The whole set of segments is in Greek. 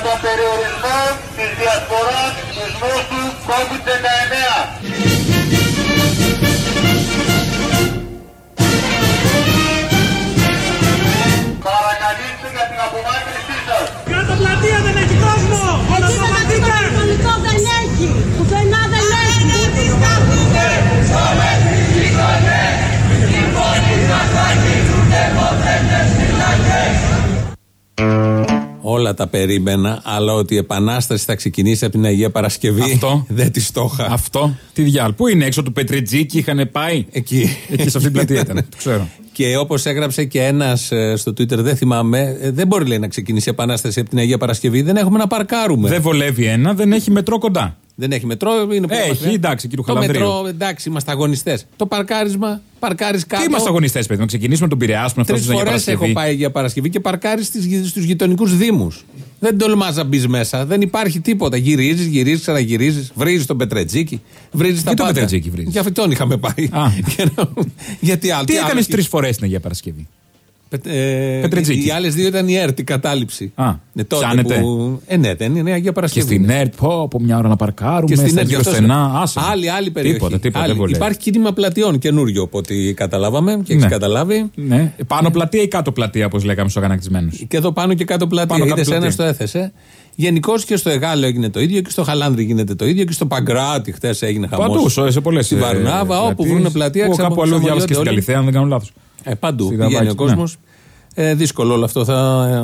και για τον περιορισμό της διασποράς της νόσου COVID-19. Όλα τα περίμενα, αλλά ότι η επανάσταση θα ξεκινήσει από την Αγία Παρασκευή. Αυτό. Δεν τη στόχα. Αυτό. Τι διάλογο. Πού είναι έξω του Πετρετζίκη, είχαν πάει; Εκεί. Εκεί σε αυτή την πλατεία ήταν. Το ξέρω. Και όπως έγραψε και ένας στο Twitter, δεν θυμάμαι, ε, δεν μπορεί λέει, να ξεκινήσει η επανάσταση από την Αγία Παρασκευή. Δεν έχουμε να παρκάρουμε. Δεν βολεύει ένα, δεν έχει μετρό κοντά. Δεν έχει μετρό, είναι πολύ Έχει, μακριά. εντάξει, κύριε Το Χαλανδρίου. μετρό, εντάξει, είμαστε αγωνιστές. Το παρκάρισμα, παρκάρεις κάτω. Τι είμαστε αγωνιστές, παιδί, να ξεκινήσουμε τον Πειραιά, να Τρεις φτάσουμε για φορές έχω Παρασκευή. πάει για Παρασκευή και παρκάρεις στους γειτονικούς Δήμους. Δεν τολμάς να μπεις μέσα. Δεν υπάρχει τίποτα. Γυρίζεις, γυρίζεις, ξαναγυρίζεις. Βρίζεις τον Πετρετζίκη. Βρίζεις τα τον πάντα. Πετρετζίκη βρίζεις; Για αυτόν είχαμε πάει. Α. Για να- Γιατί άλλο. Τι άλλο έκανες έχει. τρεις φορές την Αγία Παρασκευή; Πε- ε, Πετρετζίκης. Οι άλλες δύο ήταν η ΕΡΤ, η κατάληψη. Α, Ε, τότε πιάνετε. που- Ε, ναι, δεν είναι η Αγία Και Παρασκευή. στην ΕΡΤ, πω, από μια ώρα να παρκάρουμε. Και στην στα ΕΡΤ. δύο γι' αυτό στενά. σου- Άσε. Άλλη, άλλη περιοχή. Τίποτα, τίποτα. Άλλη. δεν βολεύει. Υπάρχει κίνημα πλατιών καινούριο από ό,τι καταλάβαμε και έχεις Ναι. καταλάβει. Ναι. Πάνω πλατεία ή κάτω πλατεία, όπως λέγαμε στους αγανακτισμένους; Και εδώ πάνω και κάτω πλατεία. Πάνω κάτω Είδε ένα πλατεία. το έθεσε. Γενικώς και στο Εγάλο έγινε το ίδιο και στο Χαλάνδρη γίνεται το ίδιο και στο Παγκράτη χθες έγινε χαμός. Παντού, σε σε πολλές. Στη Βαρνάβα, όπου βρουν πλατεία, Εγώ κάπου αλλού διάβασα και στην όλοι. Καλυθέα, αν δεν κάνω λάθος. Ε, παντού Στη πηγαίνει Δαβάκη, ο κόσμος. Ε, δύσκολο όλο αυτό θα,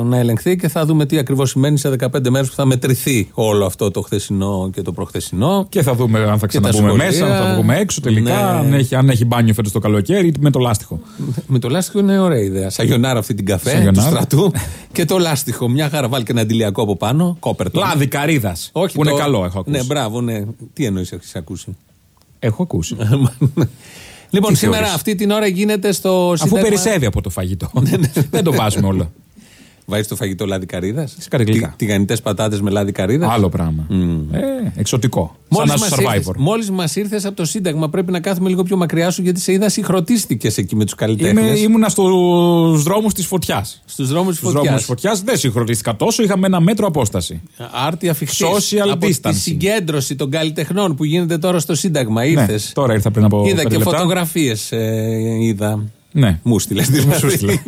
να ελεγχθεί και θα δούμε τι ακριβώς σημαίνει σε 15 μέρες που θα μετρηθεί όλο αυτό το χθεσινό και το προχθεσινό. Και θα δούμε αν θα Και τα ξαναμπούμε σχολεία. μέσα, αν θα βγούμε έξω τελικά. Ναι. Αν, έχει, αν έχει μπάνιο φέτος το καλοκαίρι ή με το λάστιχο. Με το λάστιχο είναι ωραία ιδέα. Σαγιονάρα αυτή την καφέ του Σαγιονάρα. στρατού και το λάστιχο. Μια χαρά βάλει και ένα αντιλιακό από πάνω. Κόπερτο. Λάδι καρύδας. Όχι, Που είναι το- καλό, έχω ακούσει. Ναι, μπράβο, ναι. Τι εννοείς, έχεις ακούσει; Έχω ακούσει. λοιπόν, Τι σήμερα θεωρείς; αυτή την ώρα γίνεται στο Αφού Σύνταγμα- περισσεύει από το φαγητό. Ναι, δεν το βάζουμε όλο. Βάζεις το φαγητό λάδι καρύδας; Σε καρυγλικά. Τηγανιτές πατάτες με λάδι καρύδας; Άλλο πράγμα. Ε, εξωτικό. Μόλις Σαν μας να είσαι survivor. μόλις μας ήρθες από το Σύνταγμα, πρέπει να κάθουμε λίγο πιο μακριά σου γιατί σε είδα συγχρονίστηκε εκεί με τους καλλιτέχνες. Είμαι, ήμουνα στους δρόμους της φωτιάς. Στους δρόμους της Στους δρόμους της φωτιάς. φωτιά δεν συγχρονίστηκα τόσο, είχαμε ένα μέτρο απόσταση. Άρτια φιχτή. Social από τη distancing. συγκέντρωση των καλλιτεχνών που γίνεται τώρα στο Σύνταγμα. Ήρθες. Ναι, τώρα ήρθα πριν από Είδα πέντε και λεπτά. φωτογραφίες. είδα. Ναι. Μου στείλε. Σου στείλα.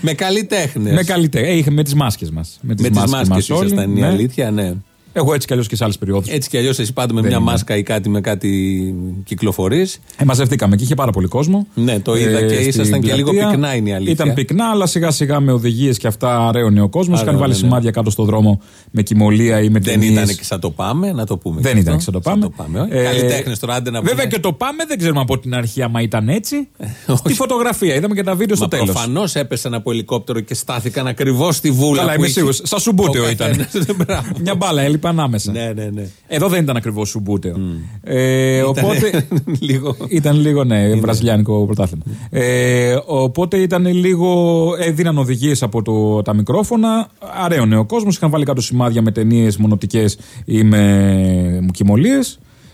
με καλλιτέχνε. Με καλύτερα. Ε, είχε με τις μάσκες μας. Με τις μάσκες ήσασταν η αλήθεια, ναι. Εγώ έτσι κι αλλιώς και σε άλλες περιόδους. Έτσι κι αλλιώς εσύ πάντα με Δεν μια είναι. μάσκα ή κάτι με κάτι κυκλοφορείς. Ε, μαζευτήκαμε και είχε πάρα πολύ κόσμο. Ναι, το είδα και στην ήσασταν και λίγο πλατεία. πυκνά είναι η αλήθεια. Ήταν πυκνά, αλλά σιγά σιγά με οδηγίες και αυτά αραίωνε ο κόσμος. Άρα, Είχαν βάλει ναι, ναι. σημάδια κάτω στο δρόμο με κοιμωλία ή με Δεν ταινίες. ήταν και σαν το πάμε, να το πούμε. Δεν και ήταν αυτό. και σαν το πάμε. Ε, Καλλιτέχνες τώρα, άντε να Βέβαια πούνε. και το πάμε δεν ξέρουμε από την αρχή άμα ήταν έτσι. όχι. Στη φωτογραφία, είδαμε και τα βίντεο στο Μα τέλος. προφανώς έπεσαν από ελικόπτερο και στάθηκαν ακριβώς στη βούλα. Καλά, που είμαι είχε- σίγουρος. Σαν σουμπούτεο ο ήταν. καθένας. Μπράβο. Μια μπάλα έλειπε ανάμεσα. Ναι, ναι, ναι. Εδώ δεν ήταν ακριβώς σουμπούτεο. Ε, οπότε. λίγο. Ήταν λίγο, ναι, βραζιλιάνικο πρωτάθλημα. Ε, οπότε ήταν λίγο. Ε, δίναν οδηγίες από το, τα μικρόφωνα. Αραίωνε ο κόσμος. Είχαν βάλει κάτω σημάδια με ταινίες μονοτικές ή με μουκιμολίε.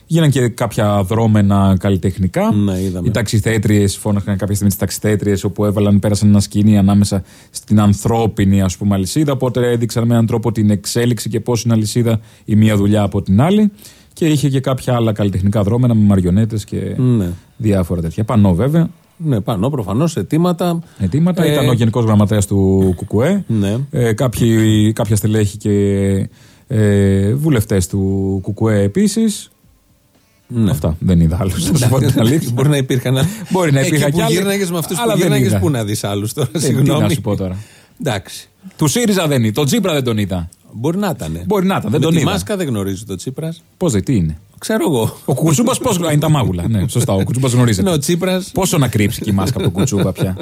Γίναν και κάποια δρόμενα καλλιτεχνικά. Ναι, είδαμε. Οι ταξιθέτριε φώναχαν κάποια στιγμή τις ταξιθέτριε όπου έβαλαν, πέρασαν ένα σκηνή ανάμεσα στην ανθρώπινη ας πούμε αλυσίδα. Οπότε έδειξαν με έναν τρόπο την εξέλιξη και πώς είναι αλυσίδα η μία δουλειά από την άλλη. Και είχε και κάποια άλλα καλλιτεχνικά δρόμενα με μαριονέτες και Ναι. διάφορα τέτοια. Πανώ βέβαια. Ναι, πάνω προφανώς αιτήματα. Αιτήματα. Ε, Ήταν ο Γενικός Γραμματέας του Κουκουέ. Ναι. Ε, κάποιοι, κάποια στελέχη και ε, βουλευτές του Κουκουέ επίσης. Ναι. Αυτά. Δεν είδα άλλους. Θα σου πω την αλήθεια. Μπορεί να υπήρχαν. Μπορεί να Εκεί υπήρχαν που κι άλλοι, γύρναγες με αυτούς αλλά που δεν γύρναγες, είδα. πού να δεις άλλους τώρα. Ε, Συγγνώμη. Τι να σου πω τώρα. Εντάξει. Του ΣΥΡΙΖΑ δεν είναι. Τον Τσίπρα δεν τον είδα. Μπορεί να ήταν. Μπορεί να ήταν, δεν Με τον τη είδα. μάσκα δεν γνωρίζει το Τσίπρα. Πώς δεν, τι είναι; Ξέρω εγώ. Ο Κουτσούπα πώς γνωρίζει. Είναι τα μάγουλα. Ναι, σωστά. Ο Κουτσούπα Είναι γνωρίζεται. ο Τσίπρας. Πόσο να κρύψει και η μάσκα από τον Κουτσούπα πια.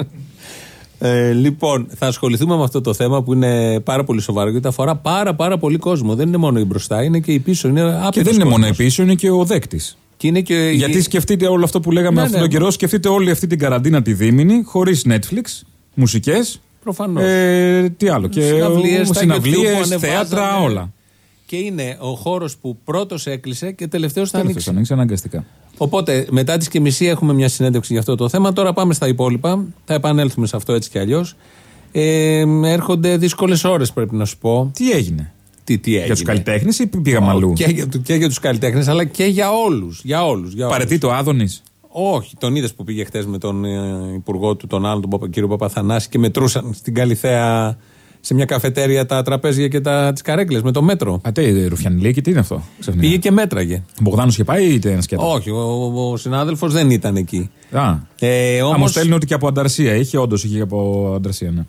Ε, λοιπόν, θα ασχοληθούμε με αυτό το θέμα που είναι πάρα πολύ σοβαρό γιατί αφορά πάρα πάρα πολύ κόσμο. Δεν είναι μόνο η μπροστά, είναι και η πίσω. Είναι Και άπειρος δεν είναι μόνο κόσμος. η πίσω, είναι και ο δέκτης. Και είναι και Γιατί σκεφτείτε όλο αυτό που λέγαμε Ναι, αυτόν ναι. τον καιρό, σκεφτείτε όλη αυτή την καραντίνα τη δίμηνη, χωρίς Netflix, μουσικές. Προφανώς. Ε, τι άλλο. Και Συναυλίες, τα YouTube συναυλίες, που θέατρα, ανεβάζαμε. όλα. Και είναι ο χώρος που πρώτος έκλεισε και τελευταίος θα Τέλος, ανοίξει. θα ανοίξει αναγκαστικά. Οπότε μετά τις και μισή έχουμε μια συνέντευξη για αυτό το θέμα. Τώρα πάμε στα υπόλοιπα. Θα επανέλθουμε σε αυτό έτσι κι αλλιώς. Ε, έρχονται δύσκολες ώρες, πρέπει να σου πω. Τι έγινε; Τι, τι έγινε. Για τους καλλιτέχνες ή πήγαμε αλλού; Και για, του- και για τους καλλιτέχνες, αλλά και για όλους. Για όλους, για όλους. Παρετεί το Άδωνης. Όχι, τον είδες που πήγε χθες με τον ε, υπουργό του, τον άλλον, τον Παπα- κύριο Παπαθανάση και μετρούσαν στην Καλιθέα σε μια καφετέρια τα τραπέζια και τα, τις καρέκλες με το μέτρο. Α, τι, Ρουφιανιλίκη, τι είναι αυτό. Ξαφνικά. Πήγε και μέτραγε. Ο Μπογδάνος είχε πάει ή ήταν ένας σκέτος; Όχι, ο, ο, ο συνάδελφος δεν ήταν εκεί. Α, Ε, Α, μου όμως, στέλνει ότι και από Ανταρσία. Είχε, όντως είχε και από Ανταρσία, ναι.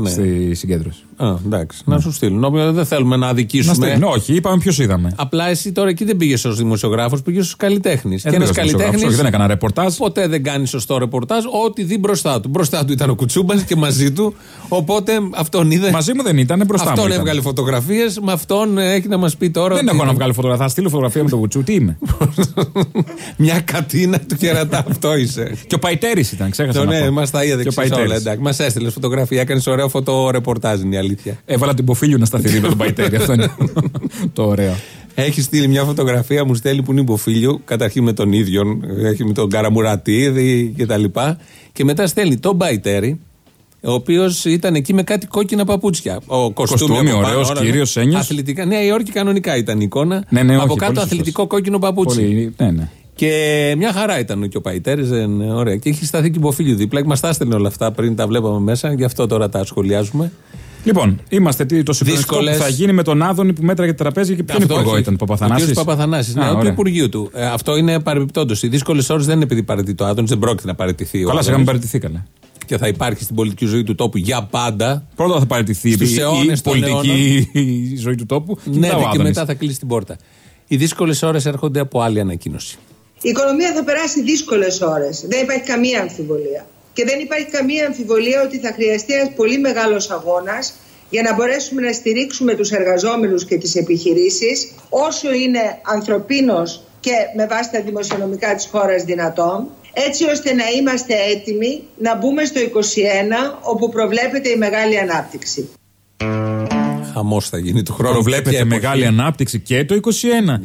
Ναι. Στη συγκέντρωση. Α, εντάξει, να σου στείλουν. Όποιο Δεν θέλουμε να Να αδικήσουμε. στέλνει. Όχι, είπαμε ποιος είδαμε. Απλά εσύ τώρα εκεί δεν πήγες ως δημοσιογράφος, πήγες ως καλλιτέχνης. Ε, και δεν ένας πήγα στο δημοσιογράφος, καλλιτέχνης όχι, δεν έκανα ρεπορτάζ. ποτέ δεν κάνει σωστό ρεπορτάζ, ό,τι δει μπροστά του. Μπροστά του ήταν ο Κουτσούμπας και μαζί του. Οπότε αυτόν είδε. Μαζί μου δεν ήταν, μπροστά μου. Αυτόν ήταν. έβγαλε φωτογραφίες, με αυτόν ε, έχει να μας πει τώρα. Δεν ότι- έχω να βγάλω φωτογραφία. Θα στείλω φωτογραφία με το Βουτσού. Τι είμαι; Μια κατίνα του κερατά, αυτό είσαι. Και ο Παϊτέρης ήταν, ξέχασα. Το να ναι, πω. μας τα είδε Και ο ξύσα όλα. Παϊτέρης. Εντάξει, μας έστειλες φωτογραφία, έκανες ωραίο φωτορεπορτάζ, είναι η αλήθεια. Έβαλα την Ποφίλιο να σταθερεί με τον Παϊτέρη. Αυτό είναι το ωραίο. Έχεις στείλει μια φωτογραφία, μου στέλνει που είναι υποφίλιο, καταρχήν με τον ίδιο, έχει με τον Καραμουρατίδη και τα λοιπά. Και μετά στέλνει τον Μπαϊτέρη, ο οποίος ήταν εκεί με κάτι κόκκινα παπούτσια. Ο κοστούμι, Κοστούμι, από πάνω, ωραίος, όλα, κύριος, ναι. ένιος. Αθλητικά, Νέα Υόρκη κανονικά ήταν η εικόνα. Ναι, ναι, όχι, από πολύ κάτω σωστός. αθλητικό κόκκινο παπούτσι. Πολύ, ναι, ναι. Και μια χαρά ήταν και ο Παϊτέρης, ωραία. Και έχει σταθεί και υποφίλιο δίπλα. Μα τα έστελνε όλα αυτά πριν τα βλέπαμε μέσα, γι' αυτό τώρα τα σχολιάζουμε. Λοιπόν, είμαστε τι, το συντονιστικό που Δύσκολες. θα γίνει με τον Άδωνη που μέτραγε τα τραπέζια και ποιον Αυτό υπουργό όχι. ήταν, Ο Παπαθανάσης. κ. Παπαθανάσης, ναι, Α, του ωραία. Υπουργείου του. Ε, αυτό είναι παρεμπιπτόντως. Οι δύσκολες ώρες δεν είναι επειδή παραιτεί το Άδωνη, δεν πρόκειται να παραιτηθεί. ο Καλά, σε Άδωνης. είχαμε παραιτηθεί καλά. Και θα υπάρχει στην πολιτική ζωή του τόπου για πάντα. Πρώτα θα παραιτηθεί Στους η, η αιώνες των πολιτική η ζωή του τόπου. Και Ναι, μετά ο και Άδωνης. μετά θα κλείσει την πόρτα. Οι δύσκολες ώρες έρχονται από άλλη ανακοίνωση. Η οικονομία θα περάσει δύσκολες ώρες. Δεν υπάρχει καμία αμφιβολία. Και δεν υπάρχει καμία αμφιβολία ότι θα χρειαστεί ένας πολύ μεγάλος αγώνας για να μπορέσουμε να στηρίξουμε τους εργαζόμενους και τις επιχειρήσεις όσο είναι ανθρωπίνος και με βάση τα δημοσιονομικά της χώρας δυνατόν έτσι ώστε να είμαστε έτοιμοι να μπούμε στο 21 όπου προβλέπεται η μεγάλη ανάπτυξη. Χαμός θα γίνει του χρόνου. Προβλέπεται Τέτοια μεγάλη εποχή. ανάπτυξη και το 21.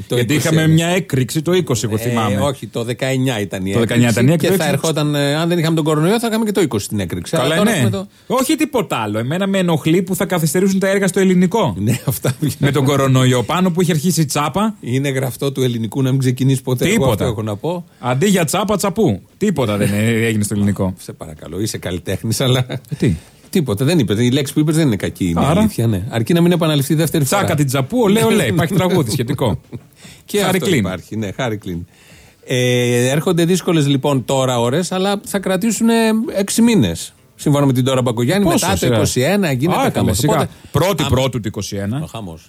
Το γιατί 21. είχαμε μια έκρηξη το 20, εγώ θυμάμαι. Ε, όχι, το 19 ήταν η Το 19 έκρηξη. ήταν η έκρηξη. Και θα ερχόταν, ε, αν δεν είχαμε τον κορονοϊό, θα είχαμε και το 20 την έκρηξη. Καλά, Αλλά τώρα ναι. έχουμε το- Όχι τίποτα άλλο. Εμένα με ενοχλεί που θα καθυστερήσουν τα έργα στο ελληνικό. Ναι, αυτά με τον κορονοϊό πάνω που είχε αρχίσει η τσάπα. Είναι γραφτό του ελληνικού να μην ξεκινήσει ποτέ. Εγώ αυτό Τίποτα. έχω να πω. Αντί για τσάπα, τσαπού. Τίποτα δεν έγινε στο ελληνικό. Σε παρακαλώ, είσαι καλλιτέχνης, αλλά. Τι; Τίποτα, δεν είπε. Η λέξη που είπες δεν είναι κακή. Είναι Άρα; αλήθεια, ναι. Αρκεί να μην επαναληφθεί δεύτερη φορά. Τσάκα την τσαπού, ολέ, ολέ. Υπάρχει τραγούδι σχετικό. Και Χάρη αυτό Κλίν. υπάρχει, ναι, χάρη κλίν. Ε, έρχονται δύσκολες λοιπόν τώρα ώρες, αλλά θα κρατήσουν έξι μήνες. Σύμφωνα με την τώρα Μπακογιάννη, Πόσο, μετά το σιγά. 21 γίνεται Α, χαμός. καλά, σιγά. Πρώτη πρώτου του 21. Ο χαμός.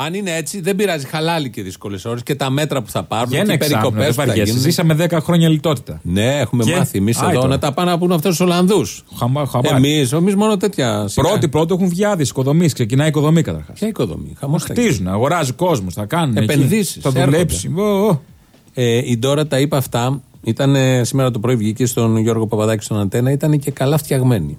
Α, Αν είναι έτσι, δεν πειράζει. Χαλάλι και δύσκολες ώρες και τα μέτρα που θα πάρουν για και ένα οι εξάμεινο. περικοπές Δεν που θα βαριέσαι. γίνουν. Ζήσαμε 10 χρόνια λιτότητα. Ναι, έχουμε Και; μάθει εμείς Άι εδώ τώρα. να τα πάνε να πούν αυτού του Ολλανδούς. Χαμα- χαμπάρι. Εμείς, εμείς μόνο τέτοια. σιγά. Πρώτη πρώτη έχουν βγει άδειες οικοδομής. Ξεκινάει η οικοδομή καταρχάς. Ποια οικοδομή; Χαμός θα γίνει. Χτίζουν, αγοράζει κόσμος, θα κάνουν. εκεί. Επενδύσεις, Θα έρχονται. δουλέψει. Ω, ω. Ε, η Ντόρα τα είπε αυτά. Ήταν ε, σήμερα το πρωί βγήκε στον Γιώργο Παπαδάκη στον Αντένα. Ήταν και καλά φτιαγμένη.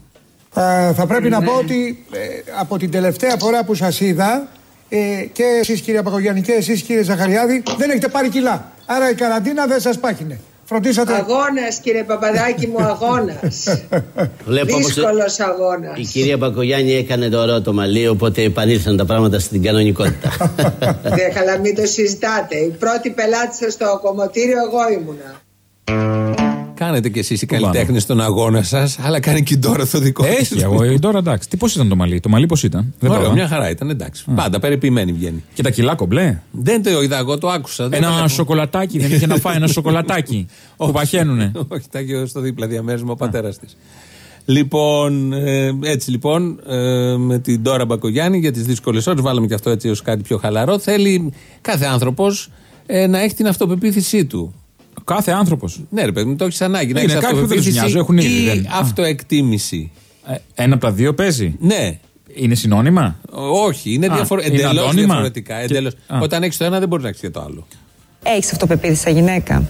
Θα, θα πρέπει να πω ότι ε, από την τελευταία φορά που σας είδα ε, και εσείς κύριε Πακογιάννη και εσείς κύριε Ζαχαριάδη δεν έχετε πάρει κιλά. Άρα η καραντίνα δεν σας πάχινε. Φροντίσατε. Αγώνας κύριε Παπαδάκη μου αγώνας. Βλέπω πως Δύσκολος αγώνας. η κυρία Μπακογιάννη έκανε το ωραίο το μαλλί, οπότε επανήλθαν τα πράγματα στην κανονικότητα. Δεν καλά μην το συζητάτε. Η πρώτη πελάτη σας στο κομμωτήριο εγώ ήμουνα. Κάνετε κι εσείς οι πάνω. καλλιτέχνες στον αγώνα σας, αλλά κάνει και η Ντόρα το δικό της. Έχει, εγώ ε, τώρα εντάξει. Τι πώς ήταν το μαλλί, το μαλλί πώς ήταν; Δεν το Ωραίο, είδα. μια χαρά ήταν, εντάξει. Πάντα περιποιημένη βγαίνει. Και τα κιλά κομπλέ; Δεν το είδα, εγώ το άκουσα. δεν το Ένα βλέπω. σοκολατάκι, δεν είχε να φάει ένα σοκολατάκι που παχαίνουνε. Όχι, τα είχε στο δίπλα διαμέρισμα ο πατέρας της. Λοιπόν, ε, έτσι λοιπόν, ε, με την Ντόρα Μπακογιάννη για τις δύσκολες ώρες, βάλαμε και αυτό έτσι ως κάτι πιο χαλαρό. Θέλει κάθε άνθρωπος ε, να έχει την αυτοπεποίθησή του. Κάθε άνθρωπος. Ναι, ρε παιδί μου, το έχεις ανάγκη. Να Είναι έχεις κάποιοι που δεν τους αυτοπεποίθηση νοιάζει, έχουν ήδη, ή δεν- Α. αυτοεκτίμηση. Ε, Ένα από τα δύο παίζει. Ναι. Είναι συνώνυμα; Όχι, είναι, Α, διαφορε... είναι εντελώς αντώνυμα; διαφορετικά. Και- Εντελώς. Α. Όταν έχεις το ένα, δεν μπορείς να έχεις και το άλλο. Έχεις αυτοπεποίθηση σαν γυναίκα;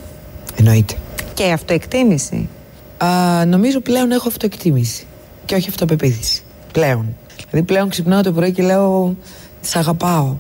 Εννοείται. Και αυτοεκτίμηση; Α, νομίζω πλέον έχω αυτοεκτίμηση και όχι αυτοπεποίθηση. Πλέον. Δηλαδή πλέον ξυπνάω το πρωί και λέω Σ' αγαπάω.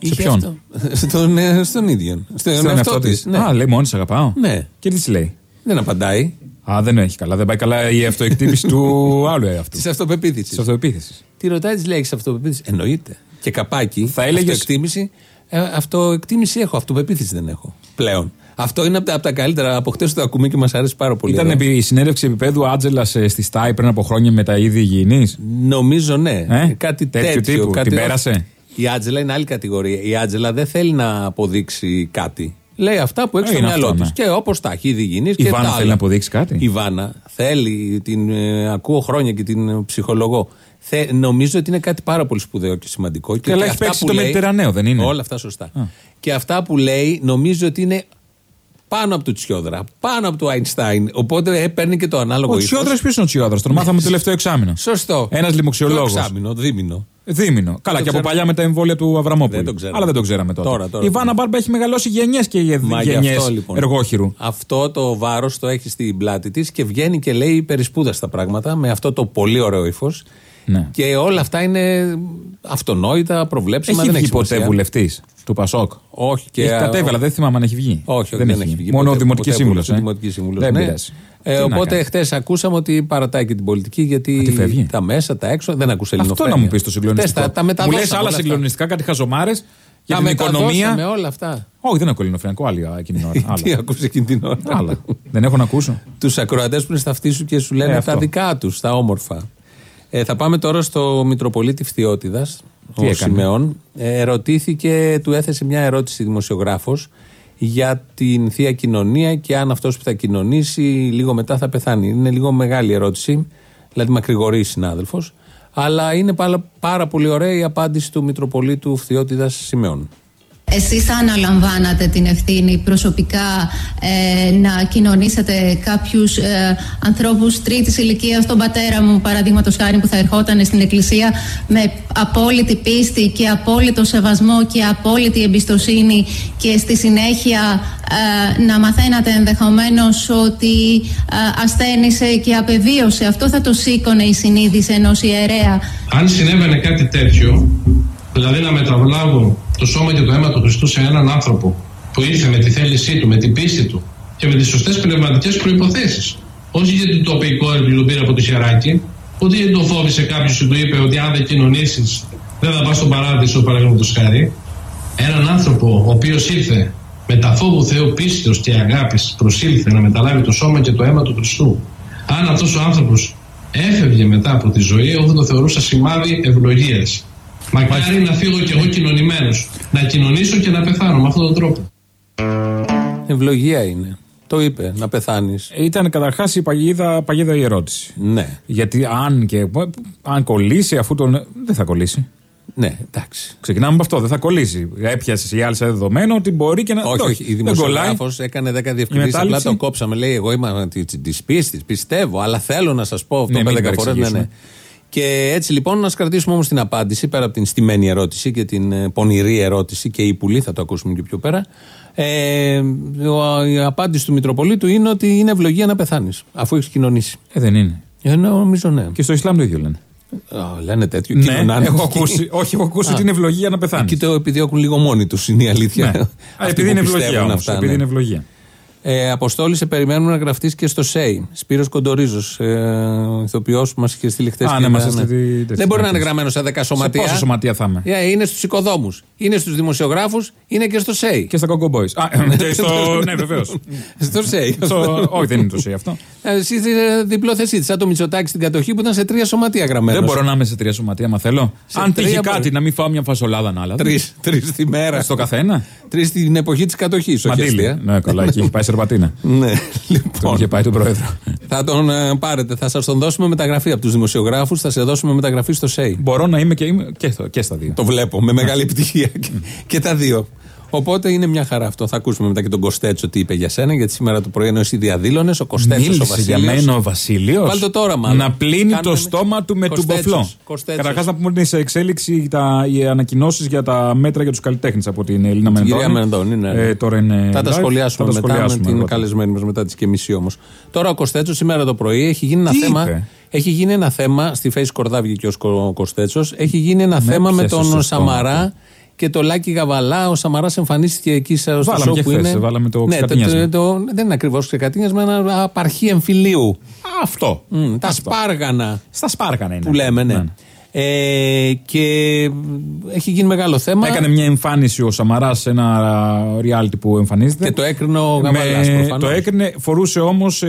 Είχε ποιον; αυτό. στον, ε, στον ίδιο. Στον Στον εαυτό εαυτό της. της. Ναι. Α, λέει μόνη σε αγαπάω. Ναι. Και τι της λέει; Δεν απαντάει. Α, δεν έχει καλά. Δεν πάει καλά η αυτοεκτίμηση του άλλου εαυτού. Της αυτοπεποίθησης. Της αυτοεπίθεση. Τι ρωτάει, της λέει, έχει αυτοπεποίθησης. Εννοείται. Και καπάκι. Θα έλεγες- Αυτοεκτίμηση. Ε, αυτοεκτίμηση έχω. Αυτοπεποίθηση δεν έχω. Πλέον. Αυτό είναι από τα, από τα καλύτερα. Από χτες το ακούμε και μας αρέσει πάρα πολύ. Ήταν εδώ. επί- η συνέντευξη επίπεδου Άτζελα ε, στη Στάι πριν από χρόνια με τα είδη υγιεινής; Νομίζω ναι. Ε, κάτι τέτοιου τέτοιο. τύπου. Κάτι Την πέρασε; Η Άτζελα είναι άλλη κατηγορία. Η Άτζελα δεν θέλει να αποδείξει κάτι. Λέει αυτά που έχει Ε, στο είναι μυαλό αυτό, της. ναι. Και όπως τα έχει ήδη γίνει. Η Βάνα θέλει να αποδείξει κάτι; Η Βάνα θέλει, την ε, ακούω χρόνια και την ε, ψυχολογώ. Θε, νομίζω ότι είναι κάτι πάρα πολύ σπουδαίο και σημαντικό. Και, αλλά ότι έχει αυτά παίξει που το λέει- Μετερρανέο, δεν είναι; Όλα αυτά σωστά. Και αυτά που λέει νομίζω ότι είναι πάνω από του Τσιόδρα, πάνω από του Αϊνστάιν. Οπότε ε, παίρνει και το ανάλογο Ο ύφος. Τσιόδρας ποιος είναι ο Τσιόδρας, τον μάθαμε το τελευταίο εξάμεινο. Σωστό. Ένας Το λοιμοξιολόγος. εξάμηνο, δίμηνο. Δίμηνο. Καλά, το και από ξέρω. παλιά με τα εμβόλια του Αβραμόπουλου. Δεν το ξέραμε. Αλλά δεν το ξέραμε τότε. Τώρα, τώρα η το Βάνα ξέρουμε. Μπάρμπα έχει μεγαλώσει γενιές και Μα γι' γενιές αυτό λοιπόν. εργόχειρου. Αυτό το βάρος το έχει στην πλάτη της και βγαίνει και λέει περισπούδαστα πράγματα με αυτό το πολύ ωραίο ύφος. Ναι. Και όλα αυτά είναι αυτονόητα, προβλέψιμα. Έχει δεν βγει έχει ποτέ σημασία. βουλευτής του Πασόκ; Όχι και. Έχει κατέβει, αλλά δεν θυμάμαι αν έχει βγει. Όχι, όχι, δεν, έχει βγει. Μόνο ποτέ, ο δημοτική ποτέ σύμβουλος. βουλευτής, δημοτική σύμβουλος, Δεν ναι. πειράζει. Ε, Τι να οπότε κάνεις. χτε ακούσαμε ότι παρατάει και την πολιτική γιατί τι φεύγει; τα μέσα, τα έξω δεν ακούσε Αυτό ελληνοφρένεια. να μου πεις το συγκλονιστικό. Χτες Τα, τα μου λες μεταδώσαμε άλλα όλα αυτά. συγκλονιστικά, κάτι χαζομάρες για Τα την οικονομία. μεταδώσαμε όλα αυτά. Όχι, δεν ακούω ελληνοφρενικό άλλη εκείνη την ώρα. Τι Άλλα. ακούσε εκείνη την ώρα; Άλλα. Δεν έχω να ακούσω. τους ακροατές που είναι στα αυτής σου και σου λένε Ε, τα αυτό. δικά τους, τα όμορφα. Ε, θα πάμε τώρα στο Μητροπολίτη Φθιώτιδα. Ο έκανε; Σιμεών ε, ερωτήθηκε, του έθεσε μια ερώτηση δημοσιογράφος για την θεία κοινωνία και αν αυτός που θα κοινωνήσει λίγο μετά θα πεθάνει. Είναι λίγο μεγάλη ερώτηση, δηλαδή μακρηγορεί συνάδελφος. Αλλά είναι πάρα, πάρα πολύ ωραία η απάντηση του Μητροπολίτου Φθιώτιδας Σιμεών. Εσείς θα αναλαμβάνατε την ευθύνη προσωπικά ε, να κοινωνήσετε κάποιους ε, ανθρώπους τρίτης ηλικίας, τον πατέρα μου παραδείγματος χάρη που θα ερχόταν στην εκκλησία με απόλυτη πίστη και απόλυτο σεβασμό και απόλυτη εμπιστοσύνη και στη συνέχεια ε, να μαθαίνατε ενδεχομένως ότι ε, ασθένησε και απεβίωσε. Αυτό θα το σήκωνε η συνείδηση ενός ιερέα. Αν συνέβαινε κάτι τέτοιο, δηλαδή να μεταβλάβω το σώμα και το αίμα του Χριστού σε έναν άνθρωπο που ήρθε με τη θέλησή του, με την πίστη του και με τις σωστές πνευματικές προϋποθέσεις. Όχι γιατί το τοπικό του τον πήρε από το χεράκι, ούτε γιατί το φόβησε κάποιος και του είπε ότι αν δεν κοινωνήσεις δεν θα πας στον παράδεισο παραδείγματος χάρη. Έναν άνθρωπο ο οποίος ήρθε με τα φόβου Θεού πίστεως και αγάπης προσήλθε να μεταλάβει το σώμα και το αίμα του Χριστού. Αν αυτός ο άνθρωπος έφευγε μετά από τη ζωή, εγώ θα το θεωρούσα σημάδι ευλογίας. Μακάρι να φύγω κι εγώ κοινωνημένος, να κοινωνήσω και να πεθάνω με αυτόν τον τρόπο. Ευλογία είναι. Το είπε, να πεθάνεις. Ήταν καταρχάς η παγίδα, παγίδα η ερώτηση. Ναι. Γιατί αν, και, αν κολλήσει, αφού τον. Δεν θα κολλήσει. Ναι, εντάξει. Ξεκινάμε από αυτό, δεν θα κολλήσει. Έπιασε η άλλη σε δεδομένο ότι μπορεί και να. Όχι, το- όχι. Η δεν κολλάει. δημοσιογράφος έκανε 10 διευκρινήσεις. Απλά μετάληψη. το κόψαμε. Λέει: Εγώ είμαι τη πίστης, πιστεύω, αλλά θέλω να σας πω αυτό Ναι, μην 10 την φορές. Ναι, ναι. Παρεξηγήσουμε. Και έτσι λοιπόν να κρατήσουμε όμως την απάντηση πέρα από την στημένη ερώτηση και την ε, πονηρή ερώτηση και η πουλή, θα το ακούσουμε και πιο πέρα. Ε, ο- η απάντηση του Μητροπολίτου είναι ότι είναι ευλογία να πεθάνεις, αφού έχεις κοινωνήσει. Ε, δεν είναι. Ε, νομίζω ναι. Και στο Ισλάμ το ίδιο λένε. Α, λένε τέτοιο. Ναι, κοινωνάνε. έχω ακούσει, όχι, έχω ακούσει Α. ότι είναι ευλογία να πεθάνεις. Εκεί το επιδιώκουν λίγο μόνοι τους, είναι η αλήθεια. Ναι. Α, Αυτοί επειδή που είναι πιστεύουν ευλογία. Όμως, αυτά, επειδή ναι. είναι ευλογία. Ε, Αποστόλη, σε περιμένουμε να γραφτείς και στο ΣΕΙ. Σπύρος Κοντορίζος, ε, ηθοποιός που μας είχε στείλει χθε. Α, ναι, μας έστειλε τη- τη- Δεν μπορεί να είναι τη- γραμμένο σε 10 Σε σωματεία. πόσα σωματεία θα είμαι; Ε, είναι στους οικοδόμους, είναι στους δημοσιογράφους, είναι και στο ΣΕΙ. Και στα Coco Boys. Α, και στο. ναι, βεβαίως. στο ΣΕΙ. Όχι, δεν είναι το ΣΕΙ αυτό. Ε, Εσύ είσαι διπλό θεσί. Σαν το Μητσοτάκι στην κατοχή που ήταν σε τρία σωματεία γραμμένος. Δεν μπορώ να είμαι σε τρία σωματεία, μα θέλω. Σε Αν τρία τύχει μπορεί. κάτι, να μην φάω μια φασολάδα να άλλα. Τρεις τη μέρα. Στο καθένα. Τρεις την εποχή της κατοχής. Όχι Μαντήλι. αστεία. Ναι, καλά, εκεί έχει πάει σερπατίνα. Ναι, Τον λοιπόν. είχε πάει τον πρόεδρο. Θα τον ε, πάρετε, θα σας τον δώσουμε μεταγραφή από τους δημοσιογράφους, θα σε δώσουμε μεταγραφή στο ΣΕΙ. Μπορώ να είμαι και, είμαι και, στο- και στα δύο. Το βλέπω με μεγάλη επιτυχία. και, και τα δύο. Οπότε είναι μια χαρά αυτό. Θα ακούσουμε μετά και τον Κοστέτσο τι είπε για σένα, γιατί σήμερα το πρωί ενώ εσύ διαδήλωνες, ο Κοστέτσο ο Μίλησες Βασίλειος, για μένα ο Βασίλειος. Βάλ το τώρα μάλλον. Να πλύνει Κάνουμε- το στόμα του με Κοστέτσος, τουμποφλό. Κοστέτσος. Καταρχάς να πούμε ότι είναι σε εξέλιξη τα, οι ανακοινώσεις για τα μέτρα για τους καλλιτέχνες από την Έλληνα Την Μενδώνη. κυρία Μενδώνη, ναι, ναι. Ε, τώρα είναι Θα τα live. σχολιάσουμε Θα τα μετά με σχολιάσουμε την αργότερα. καλεσμένη μας μετά τις και μισή όμως. Τώρα ο Κοστέτσο σήμερα το πρωί έχει γίνει ένα Τι θέμα. είπε; Έχει γίνει ένα θέμα. Στη Face Κορδά βγήκε ο Σκο- Κοστέτσο. Έχει γίνει ένα θέμα με πιάσε τον στο Σαμαρά και το Λάκη Γαβαλά. Ο Σαμαράς εμφανίστηκε εκεί σε- στο Βάλαμε σοου και που χθες, είναι. βάλαμε το ναι, ξεκατίνιασμα. το- δεν είναι ακριβώς ξεκατίνιασμα, ένα απαρχή εμφυλίου. Αυτό. Μμ, τα σπάργανα Στα σπάργανα είναι. που λέμε, ναι. Ναι. Ε, και έχει γίνει μεγάλο θέμα. Έκανε μια εμφάνιση ο Σαμαράς σε ένα reality που εμφανίζεται. Και το έκρινε ο Γαβαλάς, Με- προφανώς. Το έκρινε, φορούσε όμως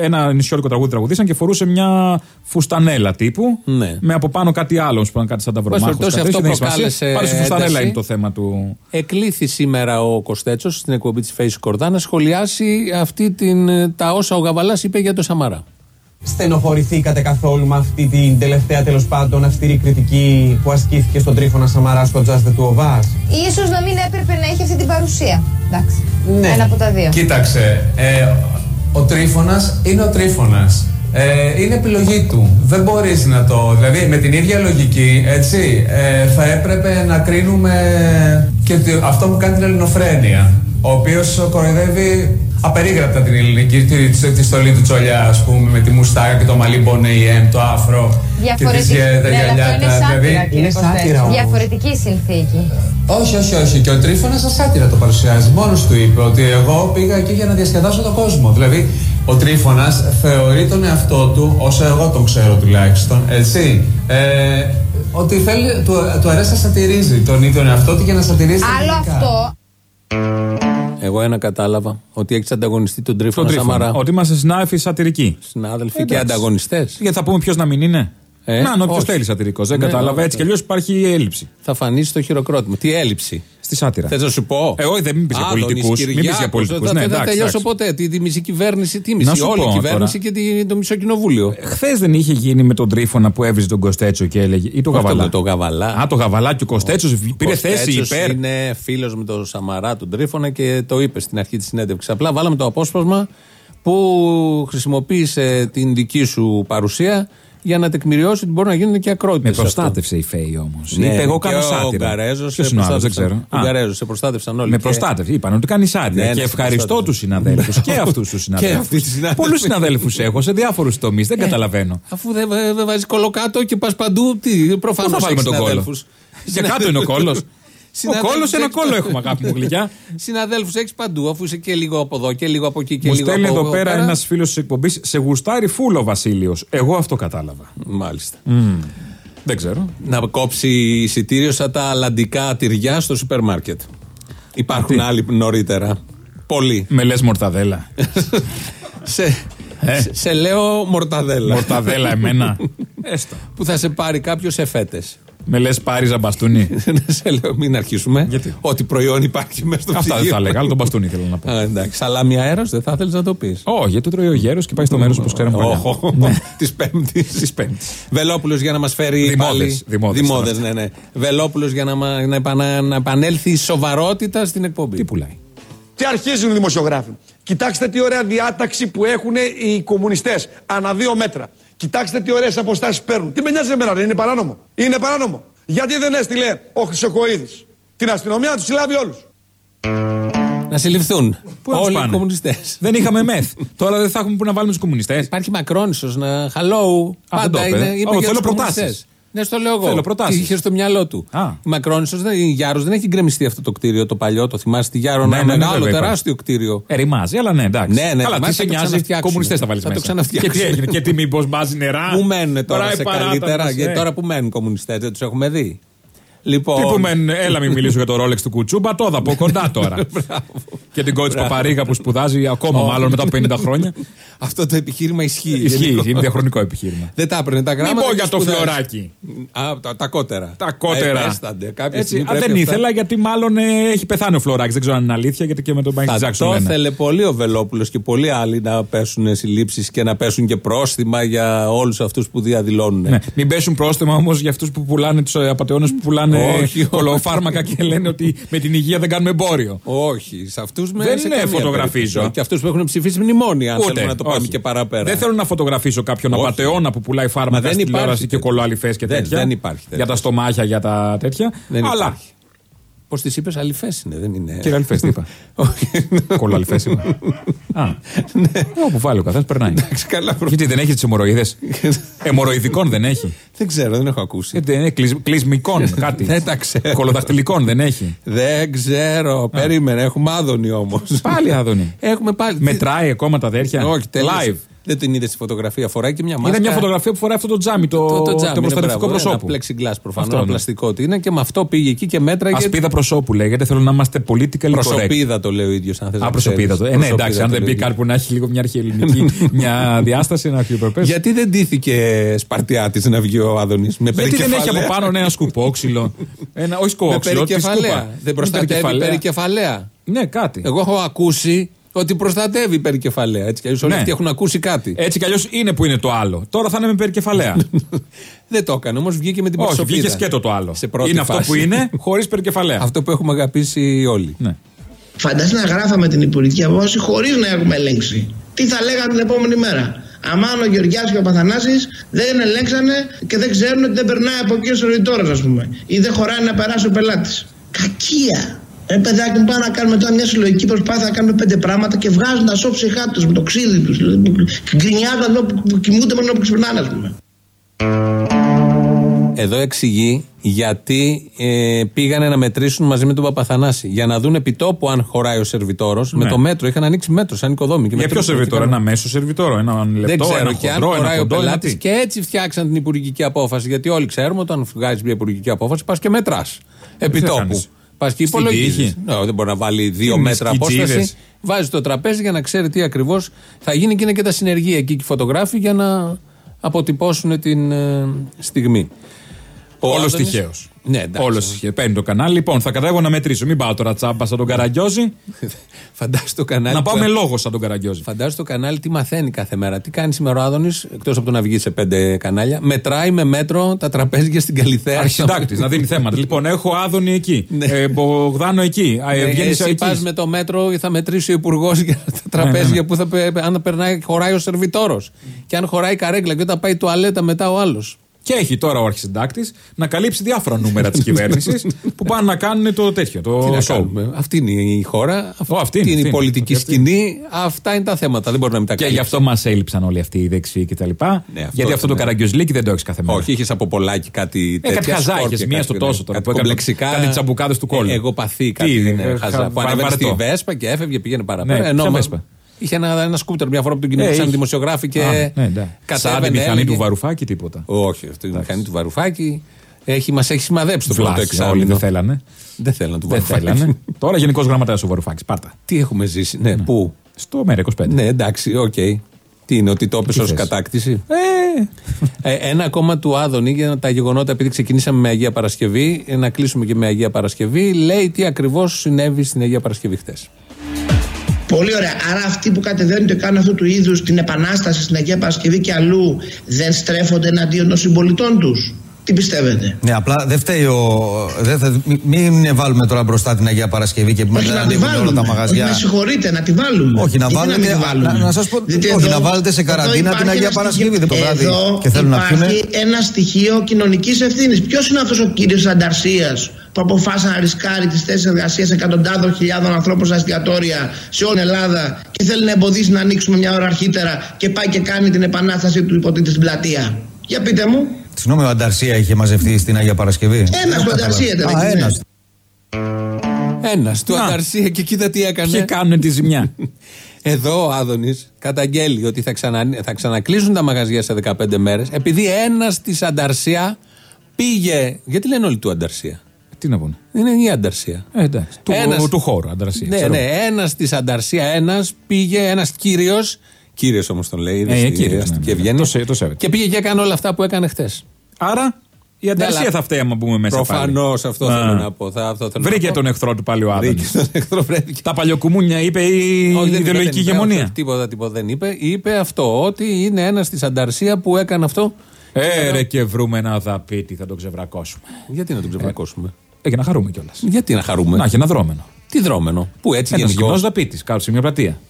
ένα νησιώτικο τραγούδι τραγουδίσαν και φορούσε μια φουστανέλα τύπου. Ναι. Με από πάνω κάτι άλλο, που κάτι σαν τα Πάση βρομάχου. περιπτώσει, αυτό προκάλεσε Πάντω η φουστανέλα ένταση. είναι το θέμα του. Εκλήθη σήμερα ο Κοστέτσο στην εκπομπή της Face Κορδά να σχολιάσει αυτή την, τα όσα ο Γαβαλάς είπε για το Σαμαρά. Στενοχωρηθήκατε καθόλου με αυτή την τελευταία τέλος πάντων αυστηρή κριτική που ασκήθηκε στον Τρίφωνα Σαμαρά στο Just the Two of Us; Ίσως να μην έπρεπε να έχει αυτή την παρουσία. Εντάξει. Ναι. Ένα από τα δύο. Κοίταξε, ε, ο Τρίφωνας είναι ο Τρίφωνας. Ε, είναι επιλογή του. Δεν μπορείς να το... Δηλαδή με την ίδια λογική, έτσι, ε, θα έπρεπε να κρίνουμε και ότι αυτό που κάνει την ελληνοφρένεια. Ο οποίος κοροϊδεύει απερίγραπτα την ελληνική, τη, τη, τη στολή του Τσολιά, ας πούμε, με τη μουστάκα και το μαλλί μπονεϊέμ, το αφρό και τις Διαφορετική. γε- τα Ναι, αλλά αυτό γυαλιά. είναι τα- σάτυρα, δηλαδή- κύριε Κοστέτσο. Διαφορετική συνθήκη. όχι, όχι, όχι. Και ο Τρίφωνας σαν σάτυρα το παρουσιάζει. Μόνος του είπε ότι εγώ πήγα εκεί για να διασκεδάσω τον κόσμο. Δηλαδή, ο Τρίφωνας θεωρεί τον εαυτό του, όσο εγώ τον ξέρω τουλάχιστον, έτσι. Ε, ότι θέλει, του, του αρέσει να σατυρίζει τον ίδιο εαυτό του και να σατυρίζει τα Άλλο ελληνικά. αυτό. Εγώ ένα κατάλαβα ότι έχεις ανταγωνιστεί τον Τρίφωνα Τον Τρίφωνα. Σαμαρά. Ότι είμαστε συνάδελφοι σατυρικοί. Συνάδελφοι και Εντάξει. ανταγωνιστές. Γιατί θα πούμε ποιος να μην είναι. Ε, να, όποιος όχι. θέλει σατυρικός. Δεν Ναι, κατάλαβα. όχι. Έτσι κι αλλιώς υπάρχει έλλειψη. Θα φανεί στο χειροκρότημα. Τι έλλειψη. Στη σάτυρα. Θες να σου πω; Ε, όχι, δεν μην πεις για Άδωνης πολιτικούς. Μην πεις για Κυριάκος, πολιτικούς. Δεν Ναι, θα εντάξει, τελειώσω εντάξει. ποτέ. Τη, τη μισή κυβέρνηση, τι Να μισή, σου όλη πω η κυβέρνηση τώρα. και τη- το μισό κοινοβούλιο. Χθες δεν είχε γίνει με τον Τρίφωνα που έβριζε τον Κοστέτσο και έλεγε. ή τον Όχι, Γαβαλά. το- το Γαβαλά. Α, το Γαβαλά και ο Κοστέτσο πήρε Κοστέτσος θέση υπέρ. Είναι φίλος με τον Σαμαρά, τον Τρίφωνα και το είπε στην αρχή της συνέντευξης. Απλά βάλαμε το απόσπασμα που χρησιμοποίησε την δική σου παρουσία για να τεκμηριώσει ότι μπορεί να γίνουν και ακρότητες. Με προστάτευσε η Φέη όμως. Ναι, Είπε εγώ και κάνω ο σάτυρα. Γκαρέζος Ποιος σε είναι ο άλλος, δεν προστάτευσαν. ξέρω. Ο Α, Γκαρέζος σε προστάτευσαν όλοι. Με Και- προστάτευσε. Είπαν ότι κάνει σάτυρα. Ναι, ναι, και σε ευχαριστώ προστάτευσε. τους συναδέλφους και αυτούς τους Και συναδέλφους. αυτοί τους συναδέλφους. Πολλούς συναδέλφους έχω σε διάφορους τομείς. Δεν Ε, καταλαβαίνω. Αφού δεν δεν βάζεις κολοκάτω και πας παντού, τι, προφανώς Πού θα βάλουμε τον κόλλο; συναδέλφους. Για κάτω είναι ο κόλλο. Ο Συναδέλφους κόλλο ένα έχεις κόλλο παντού. έχουμε, αγάπη μου γλυκιά. Συναδέλφους έχεις παντού, αφού είσαι και λίγο από εδώ και λίγο από εκεί και Μου λίγο στέλνει από εδώ πέρα ένας φίλος της εκπομπής σε γουστάρι φούλο Βασίλειος. Εγώ αυτό κατάλαβα. Μάλιστα. Δεν ξέρω. Να κόψει εισιτήριο σαν τα αλλαντικά τυριά στο σούπερ μάρκετ. Υπάρχουν τι; άλλοι νωρίτερα. Πολλοί. Με λες μορταδέλα. σε, σε, σε λέω μορταδέλα. Μορταδέλα εμένα. Έστω. που θα σε πάρει κάποιος σε φέτες. Με λες πάριζα μπαστούνι. σε λέω, μην αρχίσουμε. Γιατί; Ό,τι προϊόν υπάρχει μέσα στο Αυτά δεν ψυγείο. θα έλεγα, αλλά τον μπαστούνι θέλω να πω. Α, εντάξει. Σαλάμι αέρας δεν θα ήθελε να το πεις. Όχι, γιατί το τρώει ο γέρος και πάει στο μέρος που ξέραμε παλιά. Της Πέμπτης. Της Πέμπτης. Βελόπουλος για να μας φέρει. Δημόδες, πάλι- δημόδες Δημόδες, τώρα. ναι, ναι. Βελόπουλος για να, μα- να, επανα- να επανέλθει η σοβαρότητα στην εκπομπή. Τι πουλάει; Τι αρχίζουν οι δημοσιογράφοι; Κοιτάξτε τι ωραία διάταξη που έχουν οι κομμουνιστές. Ανά δύο μέτρα. Κοιτάξτε τι ωραίες αποστάσεις παίρνουν. Τι με νοιάζει εμένα, δεν είναι παράνομο. Είναι παράνομο. Γιατί δεν έστειλε ο Χρυσοκοίδης την αστυνομία να τους συλλάβει όλους. Να συλληφθούν. Πού να τους Όλοι οι πάνε; κομμουνιστές. Δεν είχαμε μεθ. Τώρα δεν θα έχουμε που να βάλουμε τους κομμουνιστές. Υπάρχει Μακρόνισο να. Hello. δεν το Πάντα είπε. είναι. είπε Ω, για θέλω τους προτάσεις. κομμουνιστές. Ναι, στο λέω εγώ. Θέλω προτάσεις. Τι είχε στο μυαλό του. Α. Η Μακρόνισο, η Γιάρος δεν έχει γκρεμιστεί αυτό το κτίριο το παλιό. Το θυμάσαι τη Γιάρο, Ναι, ένα ναι, ναι, μεγάλο, βέβαια, υπάρχει. τεράστιο κτίριο. Ε, ρημάζει, αλλά ναι, εντάξει. Ναι, ναι, Καλά, τι θυμάσαι, σε θα το νοιάζει, ξαναφτιάξουν. κομμουνιστές θα βάλεις Θα το μέσα. ξαναφτιάξουν. Και τι έγινε, και τι μήπως μπάζει νερά. Πού μένουν τώρα Τώρα σε η παράταση, καλύτερα, ε. γιατί τώρα που μένουν κομμουνιστές, δεν τους έχουμε δει. Λοιπόν. Τι που μένουν, έλα μην μιλήσω για το ρόλεξ του Κουτσούμπα, το είδα από κοντά τώρα. και την κότσι Παπαρίγα που σπουδάζει ακόμα μάλλον μετά από 50 χρόνια. Αυτό το επιχείρημα ισχύει. Ισχύει, γενικώς. είναι διαχρονικό επιχείρημα. Δεν τα έπαιρνε τα Μην γράμματα. πω και για το σπουδάζει. φλωράκι. Α, τα, τα κότερα. Τα κότερα. Ε, πέστανται. Κάποια Έτσι, στιγμή α, πρέπει δεν αυτά- ήθελα γιατί μάλλον ε, έχει πεθάνει ο Φλωράκης. Δεν ξέρω αν είναι αλήθεια γιατί και με τον Μάικλ Θα Τζάξον. το λένε. ήθελε πολύ ο Βελόπουλος και πολλοί άλλοι να πέσουν συλλήψεις και να πέσουν και πρόστιμα για όλους αυτούς που διαδηλώνουν. Ναι. Μην πέσουν πρόστιμα όμως για αυτούς που πουλάνε τους απαταιώνες που πουλάνε πουλάνε Όχι, κολοφάρμακα και λένε ότι με την υγεία δεν κάνουμε εμπόριο. Όχι, σε αυτούς με Δεν σε είναι, καμία φωτογραφίζω. περίπτωση. Και αυτούς που έχουν ψηφίσει μνημόνια, αν Ούτε, θέλουμε να το πάμε όχι. και παραπέρα. Δεν θέλω να φωτογραφίσω κάποιον Όχι. απαταιώνα που πουλάει Μα φάρμακα δεν στην υπάρχει τηλεόραση και τέτοιο. κολοαλιφέ και Δεν- τέτοια. δεν υπάρχει τέτοιο. Για τα στομάχια, για τα τέτοια. Δεν Αλλά. υπάρχει. Πώς τις είπες, αληθέ είναι, δεν είναι; Κύριε Αλφέ, τι είπα; Κολοαλιφέ είπα. Α. Όπου βάλει ο καθένας περνάει. Ναι. καλά, προ- Γιατί δεν έχεις τις αιμορροίδε. Αιμορροειδικών δεν έχει. Δεν ξέρω, δεν έχω ακούσει. Γιατί είναι κλεισ- κλεισμικών κάτι. Δεν τα ξέρω. Κολοδαχτυλικών δεν έχει. Δεν ξέρω. Περίμενε, έχουμε άδωνη όμως. Πάλι άδωνη. Έχουμε πάλι. Μετράει ακόμα τα αδέρφια. Όχι, τέλειωσε. Live. Δεν την είδε στη φωτογραφία. Φοράει και μια μάσκα. Είναι μια φωτογραφία που φοράει αυτό το τζάμι, το, Το, το, το προστατευτικό προσώπου. Ένα plexiglass προφανώ. Αυτό, Ένα ναι. πλαστικό ότι είναι και με αυτό πήγε εκεί και μέτραγε. Ασπίδα προσώπου λέγεται. Θέλω να είμαστε political correct. Προσωπίδα το λέει ο ίδιος, αν θες Α, προσωπίδα το. Ε, ναι, εντάξει, αν δεν πει κάτι που να έχει λίγο μια αρχαιελληνική μια διάσταση, ένα αρχαιοπρεπές. Γιατί δεν ντύθηκε Σπαρτιάτης να βγει ο Άδωνης με Γιατί δεν έχει περικεφαλαία; από πάνω ναι, ένα σκουπόξυλο. Ένα, όχι Με σκουπόξυλο, τη σκούπα. περικεφαλαία. Δεν Με προστατεύει περικεφαλαία. περικεφαλαία. Ναι, κάτι. Εγώ έχω ακούσει ότι προστατεύει περικεφαλαία. Έτσι κι αλλιώς όλοι Ναι. αυτοί έχουν ακούσει κάτι. Έτσι κι αλλιώς είναι που είναι το άλλο. Τώρα θα είναι με περικεφαλαία. Δεν το έκανε όμως, βγήκε με την όχι, προσωπίδα. βγήκε σκέτο το άλλο. Σε πρώτη Είναι αυτό φάση. που είναι χωρίς περικεφαλαία. Αυτό που έχουμε αγαπήσει όλοι. Ναι. Φανταστείτε να γράφαμε την υπουργική απόφαση χωρίς να έχουμε ελέγξει. Τι θα λέγανε την επόμενη μέρα. Αμάν ο Γεωργιάς και ο Παθανάσης δεν ελέγξανε και δεν ξέρουν ότι δεν περνάει από εκεί ο σερβιτόρος ας πούμε. Ή δεν χωράει να περάσει ο πελάτης. Κακία. Ε, παιδάκι μου, πάμε να κάνουμε τώρα μια συλλογική προσπάθεια να κάνουμε πέντε πράγματα και βγάζουν τα σώψιχά του με το ξύδι τους. Γκρινιάζουν εδώ που που κοιμούνται μόνο που ξυπνάνε, ας πούμε. Εδώ εξηγεί γιατί ε, πήγανε να μετρήσουν μαζί με τον Παπαθανάση. Για να δουν επιτόπου αν χωράει ο σερβιτόρος. Με Ναι. το μέτρο είχαν ανοίξει μέτρο σαν οικοδόμη. και Για ποιο μετρούσαν σερβιτόρο, τι ένα κάνουν. μέσο σερβιτόρο, ένα λεπτό, Δεν ξέρω ένα και αν χοντρό, ένα χωράει ο κοντό, ένα πελάτης. τι. Και έτσι φτιάξαν την υπουργική απόφαση. Γιατί όλοι ξέρουμε ότι αν βγάζει μια υπουργική απόφαση, πας και μετράς. Επιτόπου. Κάνεις; Πας και Στην υπολογίζεις. τύχη; δεν μπορεί να βάλει δύο είναι μέτρα σκιτζίδες; απόσταση. Βάζει το τραπέζι για να ξέρει τι ακριβώς θα γίνει και είναι και τα συνεργεία εκεί και οι φωτογράφοι για να αποτυπώσουν την ε, στιγμή. Ο Όλο Άδωνης- τυχαίο. Ναι, εντάξει. Όλος τυχαίο. Παίρνει το κανάλι. Λοιπόν, θα κατέβω να μετρήσω. Μην πάω τώρα τσάμπα σαν τον Καραγκιόζη. Φαντάσου το κανάλι. να πάω που- με λόγο σαν τον Καραγκιόζη. Φαντάζομαι το κανάλι τι μαθαίνει κάθε μέρα. Τι κάνεις σήμερα ο Άδωνης, εκτός από το να βγεις σε πέντε κανάλια. Μετράει με μέτρο τα τραπέζια στην Καλυθέα. Αρχιντάκτης, να δίνει θέματα. Λοιπόν, έχω Άδωνη εκεί. ε, Μπογδάνο εκεί. Ε, Ε, Ευγένης Εσύ εκεί. πας με το μέτρο, θα μετρήσει ο υπουργός για τα τραπέζια ναι, ναι. που θα, πε- αν περνάει, χωράει ο σερβιτόρος. Και αν χωράει καρέγκλα και όταν πάει τουαλέτα μετά ο άλλος. Και έχει τώρα ο αρχισυντάκτης να καλύψει διάφορα νούμερα της κυβέρνησης που πάνε να κάνουν το τέτοιο, Τι το να show. κάνουμε. Αυτή είναι η χώρα. Αυτή, αυτή είναι, είναι, η αυτή πολιτική είναι. σκηνή. Αυτά είναι τα θέματα. Δεν μπορεί να μην τα Και καλύψει. γι' αυτό μας έλειψαν όλοι αυτοί οι δεξιοί κτλ. αυτό Γιατί αυτό το ναι. καραγκιόζλίκι δεν το έχεις κάθε μέρα. Όχι, είχες από πολλάκι κάτι Ε, τέτοια. κάτι χαζά σκόρπια, είχες, μία κάτι, στο ναι, τόσο τώρα, Κάτι που έκανε- κομπλεξικά. κάτι τσαμπουκάδες του κόλλου. Ε, Εγώ παθή κάτι. Τι, είναι, ε, χαζά, χα- που ανέβαινε στη βαρετό. Βέσπα και έφευγε, πήγαινε παραπέρα. Ναι, ενώ ποια μα- Βέσπα; Είχε ένα, ένα σκούτερ μια φορά που τον κυνηγούσαν είχε. δημοσιογράφοι και. Α, ναι, εντάξει. Σαν τη μηχανή έλεγε- του Βαρουφάκη τίποτα. Όχι, αυτή η μηχανή του Βαρουφάκη έχει, μας έχει σημαδέψει το πρώτο Βλάχοι, εξάμεινο. όλοι δεν θέλανε. Δεν θέλανε του Δεν Βαρουφάκη. θέλανε. Τώρα γενικός γραμματέας ο Βαρουφάκης. Πάρτα. Τι έχουμε ζήσει, ναι, πού; Στο ΜΕΡΑ25. Ναι, εντάξει, οκέι. Τι είναι, ότι το έπεσε ως θες; κατάκτηση; Ε, Ε, ένα ακόμα του Άδωνη για τα γεγονότα, επειδή ξεκινήσαμε με Αγία Παρασκευή, ε, να κλείσουμε και με Αγία Παρασκευή, λέει τι ακριβώς συνέβη στην Αγία Παρασκευή χτε. Πολύ ωραία. Άρα αυτοί που κατεβαίνουν και κάνουν αυτού του είδους την επανάσταση στην Αγία Παρασκευή και αλλού δεν στρέφονται εναντίον των συμπολιτών τους. Τι πιστεύετε; Ναι, απλά δεν φταίει ο. Δεν θα, μη- μην βάλουμε τώρα μπροστά την Αγία Παρασκευή και Όχι να να τη ανοίγουν όλα βάλουμε. τα Όχι, μαγαζιά. με συγχωρείτε, να τη βάλουμε. Όχι, να Γιατί βάλετε- μην τη βάλουμε; να- να σας πω- Διότι όχι, να βάλετε σε εδώ καραντίνα την υπάρχει Αγία ένα Παρασκευή, στοιχείο- το βράδυ εδώ και θέλουν να υπάρχει πιούνε. ένα στοιχείο κοινωνικής ευθύνης. Ποιος είναι αυτός ο κύριος Ανταρσίας που αποφάσισε να ρισκάρει τις θέσεις εργασίας εκατοντάδων χιλιάδων ανθρώπων στα εστιατόρια σε όλη την Ελλάδα και θέλει να εμποδίσει να ανοίξουμε μια ώρα αρχίτερα και πάει και κάνει την επανάσταση του υποτίθεται στην πλατεία. Για πείτε μου. Συγγνώμη, ο Ανταρσία είχε μαζευτεί στην Αγία Παρασκευή. Ένας Δεν του κατάλαβα. Ανταρσία ήταν Α, εκεί, ναι. ένας. Ένας του Να. Ανταρσία και κοίτα τι έκανε. Ποιοι κάνουν τη ζημιά. Εδώ ο Άδωνης καταγγέλει ότι θα, ξανα, θα ξανακλείσουν τα μαγαζιά σε 15 μέρες επειδή ένας της Ανταρσία πήγε. Γιατί λένε όλοι του Ανταρσία; Τι να πούνε; Είναι η Ανταρσία. Ε, εντάξει. Του, Ένας- του χώρου, αντρασία. Ναι, ναι, ένας της Ανταρσία, ένας πήγε, ένας κύριος. Κύριος όμως τον λέει, είδες Ε, τι κύριος, αστική ναι, ναι. ευγένεια. Το σε- το σέβεται. Και πήγε και έκανε όλα αυτά που έκανε χτε. Άρα η ανταρσία αλλά- θα φταίει άμα μπούμε μέσα. Προφανώς πάλι. αυτό Α. θέλω να πω. Θα, αυτό θέλω Βρήκε να πω. τον εχθρό του πάλι ο Άδωνης. Βρήκε τον εχθρό, βρέθηκε. Τα παλιοκουμούνια είπε η Όχι, δεν είπε, ιδεολογική δεν είπε, ηγεμονία. όχι, Τίποτα, τίποτα δεν είπε. Είπε αυτό, ότι είναι ένας της Ανταρσία που έκανε αυτό Ε, ρε και βρούμε ένα δαπίτι, θα τον ξεβρακώσουμε. Γιατί να τον ξεβρακώσουμε; Ε, για να χαρούμε κιόλας. Γιατί να χαρούμε; Να έχει ένα δρόμενο. Τι δρόμενο. Πού έτσι Ένας γενικώ. κοινό δαπίτης, κάτω σε μια πλατεία.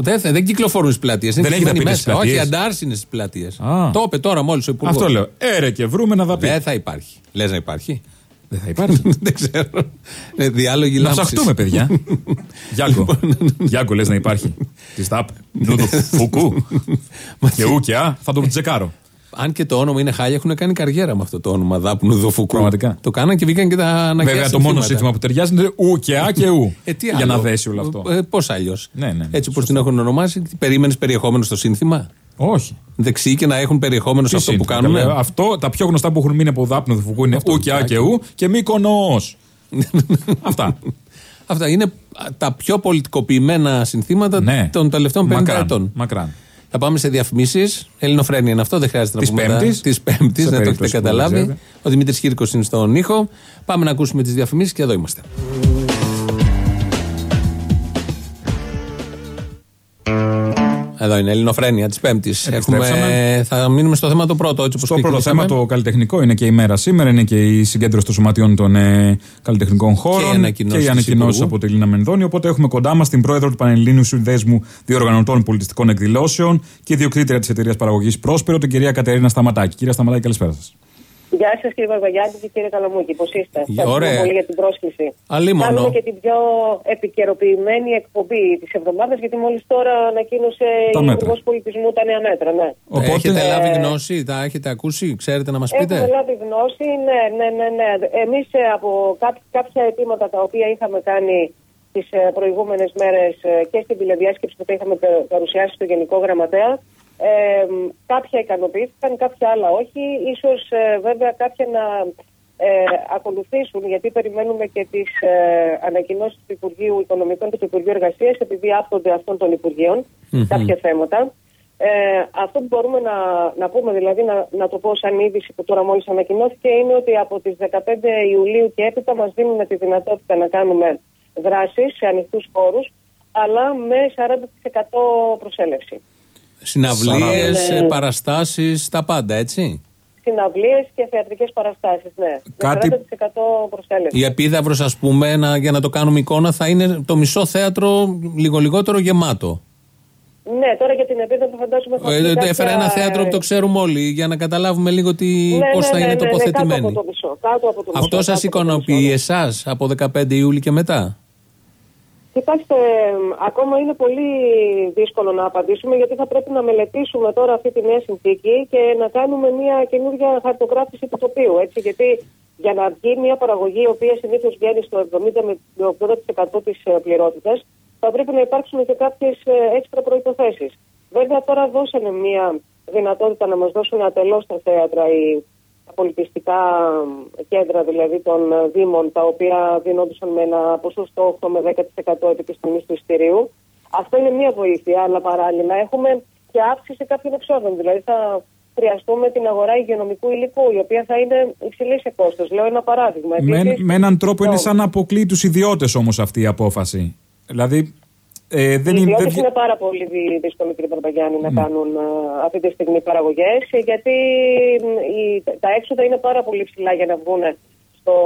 Δεν, θε- δεν κυκλοφορούν στις πλατείες. Δεν έχει θυχημένοι δαπίτες στις μέσα. Όχι, πλατείες. αντάρση είναι στις πλατείες. Α. Το είπε τώρα μόλις ο υπουργός. Αυτό λέω. Ε, ρε και βρούμε ένα δαπίτι. Δεν θα υπάρχει. Λες να υπάρχει. Δεν θα υπάρχει. δεν ξέρω. Ε, διάλογοι Να λάμψης. ψαχτούμε, παιδιά. Γιάκο. Γιάκο, λες να υπάρχει. Της ΤΑΠ. Νου του Φουκού. Και ου και α, θα το τσεκάρω. Αν και το όνομα είναι χάλια, έχουν κάνει καριέρα με αυτό το όνομα Δάπνου Δοφουκού. Πραγματικά. Το κάναν και βγήκαν και τα αναγκαία Βέβαια, το μόνο σύστημα που ταιριάζει είναι ου και α και ου. Ε, τι Για άλλο; να δέσει όλο αυτό. Ε, Πώς αλλιώς; Ναι, ναι, ναι. Έτσι όπως την έχουν ονομάσει, περίμενες περιεχόμενο στο σύνθημα; Όχι. Δεξί και να έχουν περιεχόμενο σε Τι αυτό που σύνθημα, κάνουν. καλέ. Αυτό, τα πιο γνωστά που έχουν μείνει από δάπνο του Φουκού είναι ου και α και ου και Μύκονος. Αυτά. Αυτά είναι α, τα πιο πολιτικοποιημένα συνθήματα Ναι. των τελευταίων 50 Μακράν, ετών. μακράν. Θα πάμε σε διαφημίσεις. Ελληνοφρένια είναι αυτό, δεν χρειάζεται Της να πούμε. Πέμπτης. Της Πέμπτης, Σε δεν το έχετε περίπτωση που δεν καταλάβει. ξέρετε. Ο Δημήτρης Κύρκος είναι στον ήχο. Πάμε να ακούσουμε τις διαφημίσεις και εδώ είμαστε. Εδώ είναι Ελληνοφρένια της Πέμπτης. Επιστρέψαμε. Θα μείνουμε στο θέμα το πρώτο, έτσι όπως Στο πρώτο θέμα, το καλλιτεχνικό, είναι και η μέρα σήμερα, είναι και η συγκέντρωση των σωματιών των ε, καλλιτεχνικών χώρων Και οι ανακοινώσεις της ανακοινώσεις Υπουργού. από τη Λίνα Μενδώνη. Οπότε έχουμε κοντά μας την πρόεδρο του Πανελλήνιου Συνδέσμου Διοργανωτών Πολιτιστικών Εκδηλώσεων και ιδιοκτήτρια της εταιρείας παραγωγής Πρόσπερο, την κυρία Κατερίνα Σταματάκη. Κυρία Σταματάκη, καλησπέρα σας. Γεια σας κύριε Βαρβαγιάννη και κύριε Καλαμούκη, πώς είστε; Ευχαριστούμε ωραία. πολύ για την πρόσκληση. Αλίμονο. Κάνουμε και την πιο επικαιροποιημένη εκπομπή της εβδομάδας, γιατί μόλις τώρα ανακοίνωσε Τα η μέτρα. Υπουργός Πολιτισμού τα νέα μέτρα. Ναι. Έχετε Ε, λάβει γνώση, τα έχετε ακούσει, ξέρετε να μας πείτε; Έχουμε λάβει γνώση, ναι, ναι, ναι. ναι. Εμείς από κά- κάποια αιτήματα τα οποία είχαμε κάνει τις προηγούμενες μέρες και στην τηλεδιάσκεψη που τα είχαμε πε- παρουσιάσει στο Γενικό Γραμματέα, ε, κάποια ικανοποιήθηκαν, κάποια άλλα όχι. Ίσως ε, βέβαια κάποια να ε, ακολουθήσουν, γιατί περιμένουμε και τις ε, ανακοινώσεις του Υπουργείου Οικονομικών και του Υπουργείου Εργασίας, επειδή άπτονται αυτών των Υπουργείων Μμμ. κάποια θέματα. Ε, αυτό που μπορούμε να, να πούμε, δηλαδή να, να το πω σαν είδηση που τώρα μόλις ανακοινώθηκε, είναι ότι από τις 15 Ιουλίου και έπειτα μας δίνουν τη δυνατότητα να κάνουμε δράσεις σε ανοιχτούς χώρους, αλλά με 40% προσέλευση. Συναυλίες, Ναι. παραστάσεις, τα πάντα, έτσι. Συναυλίες και θεατρικές παραστάσεις, ναι. Κάτι- Με 40% προσέλευση. Η επίδαυρος, ας πούμε, να, για να το κάνουμε εικόνα, θα είναι το μισό θέατρο λίγο λιγότερο γεμάτο. Ναι, τώρα για την επίδοση φαντάζομαι θα Ε, είναι κάποια- Έφερα ένα θέατρο που το ξέρουμε όλοι, για να καταλάβουμε λίγο τι, Ναι, πώς ναι, θα ναι, είναι ναι, ναι, τοποθετημένοι. κάτω από το μισό. Κάτω από το μισό, Αυτό κάτω σας από το ικανοποιεί εσάς από 15 Ιούλη και μετά; Κοιτάξτε, εμ, ακόμα είναι πολύ δύσκολο να απαντήσουμε γιατί θα πρέπει να μελετήσουμε τώρα αυτή τη νέα συνθήκη και να κάνουμε μια καινούργια χαρτογράφηση του τοπίου. Έτσι, γιατί για να βγει μια παραγωγή η οποία συνήθως βγαίνει στο 70 με 80% της πληρότητας, θα πρέπει να υπάρξουν και κάποιες έξτρα προποθέσει. Βέβαια, τώρα δώσανε μια δυνατότητα να μας δώσουν ατελώς τα θέατρα οι τα πολιτιστικά κέντρα δηλαδή των ε, Δήμων, τα οποία δίνονταν με ένα ποσοστό 8 με 10% επί τη τιμή του εισιτηρίου. Αυτό είναι μία βοήθεια, αλλά παράλληλα έχουμε και αύξηση κάποιων εξόδων. Δηλαδή θα χρειαστούμε την αγορά υγειονομικού υλικού, η οποία θα είναι υψηλή σε κόστος. Λέω ένα παράδειγμα. Με, Επίσης, με έναν τρόπο είναι το- σαν να αποκλείει τους ιδιώτες όμως αυτή η απόφαση. Δηλαδή. Ε, δεν οι είναι, ιδιώτες δεν... είναι πάρα πολύ δυ- δύσκολο, κύριε Παπαγιάννη, να κάνουν ε, αυτή τη στιγμή παραγωγές, γιατί μ, οι- τα έξοδα είναι πάρα πολύ ψηλά για να βγουν στο,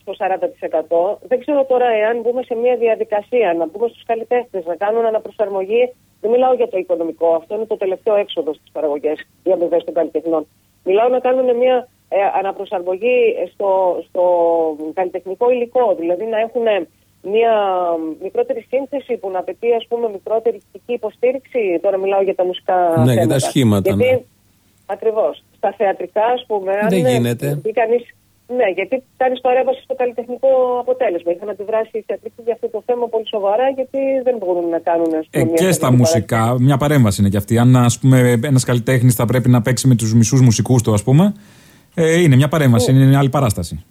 στο 40%. Δεν ξέρω τώρα εάν μπούμε σε μια διαδικασία να μπούμε στους καλλιτέχνες, να κάνουν αναπροσαρμογή. Δεν μιλάω για το οικονομικό, αυτό είναι το τελευταίο έξοδο στις παραγωγές, οι αμοιβές των καλλιτεχνών. Μιλάω να κάνουν μια ε, αναπροσαρμογή στο, στο καλλιτεχνικό υλικό, δηλαδή να έχουν μια μικρότερη σύνθεση που να απαιτεί ας πούμε μικρότερη ηθική υποστήριξη. Τώρα μιλάω για τα μουσικά Ναι, για θέματα. τα σχήματα, Γιατί, ναι. Ακριβώς. Στα θεατρικά ας πούμε... αν Δεν είναι- γίνεται. δει κανείς, ναι, γιατί κάνεις παρέμβαση στο καλλιτεχνικό αποτέλεσμα. Είχαν αντιδράσει οι θεατρικοί για αυτό το θέμα πολύ σοβαρά, γιατί δεν μπορούν να κάνουν ας πούμε, Ε, μια και στα θεατρική μουσικά, μια παρέμβαση είναι και αυτή. Αν ας πούμε ένας καλλιτέχνης θα πρέπει να παίξει με τους μισούς μουσικούς του, ας πούμε, ε, είναι μια παρέμβαση, είναι μια άλλη παράσταση.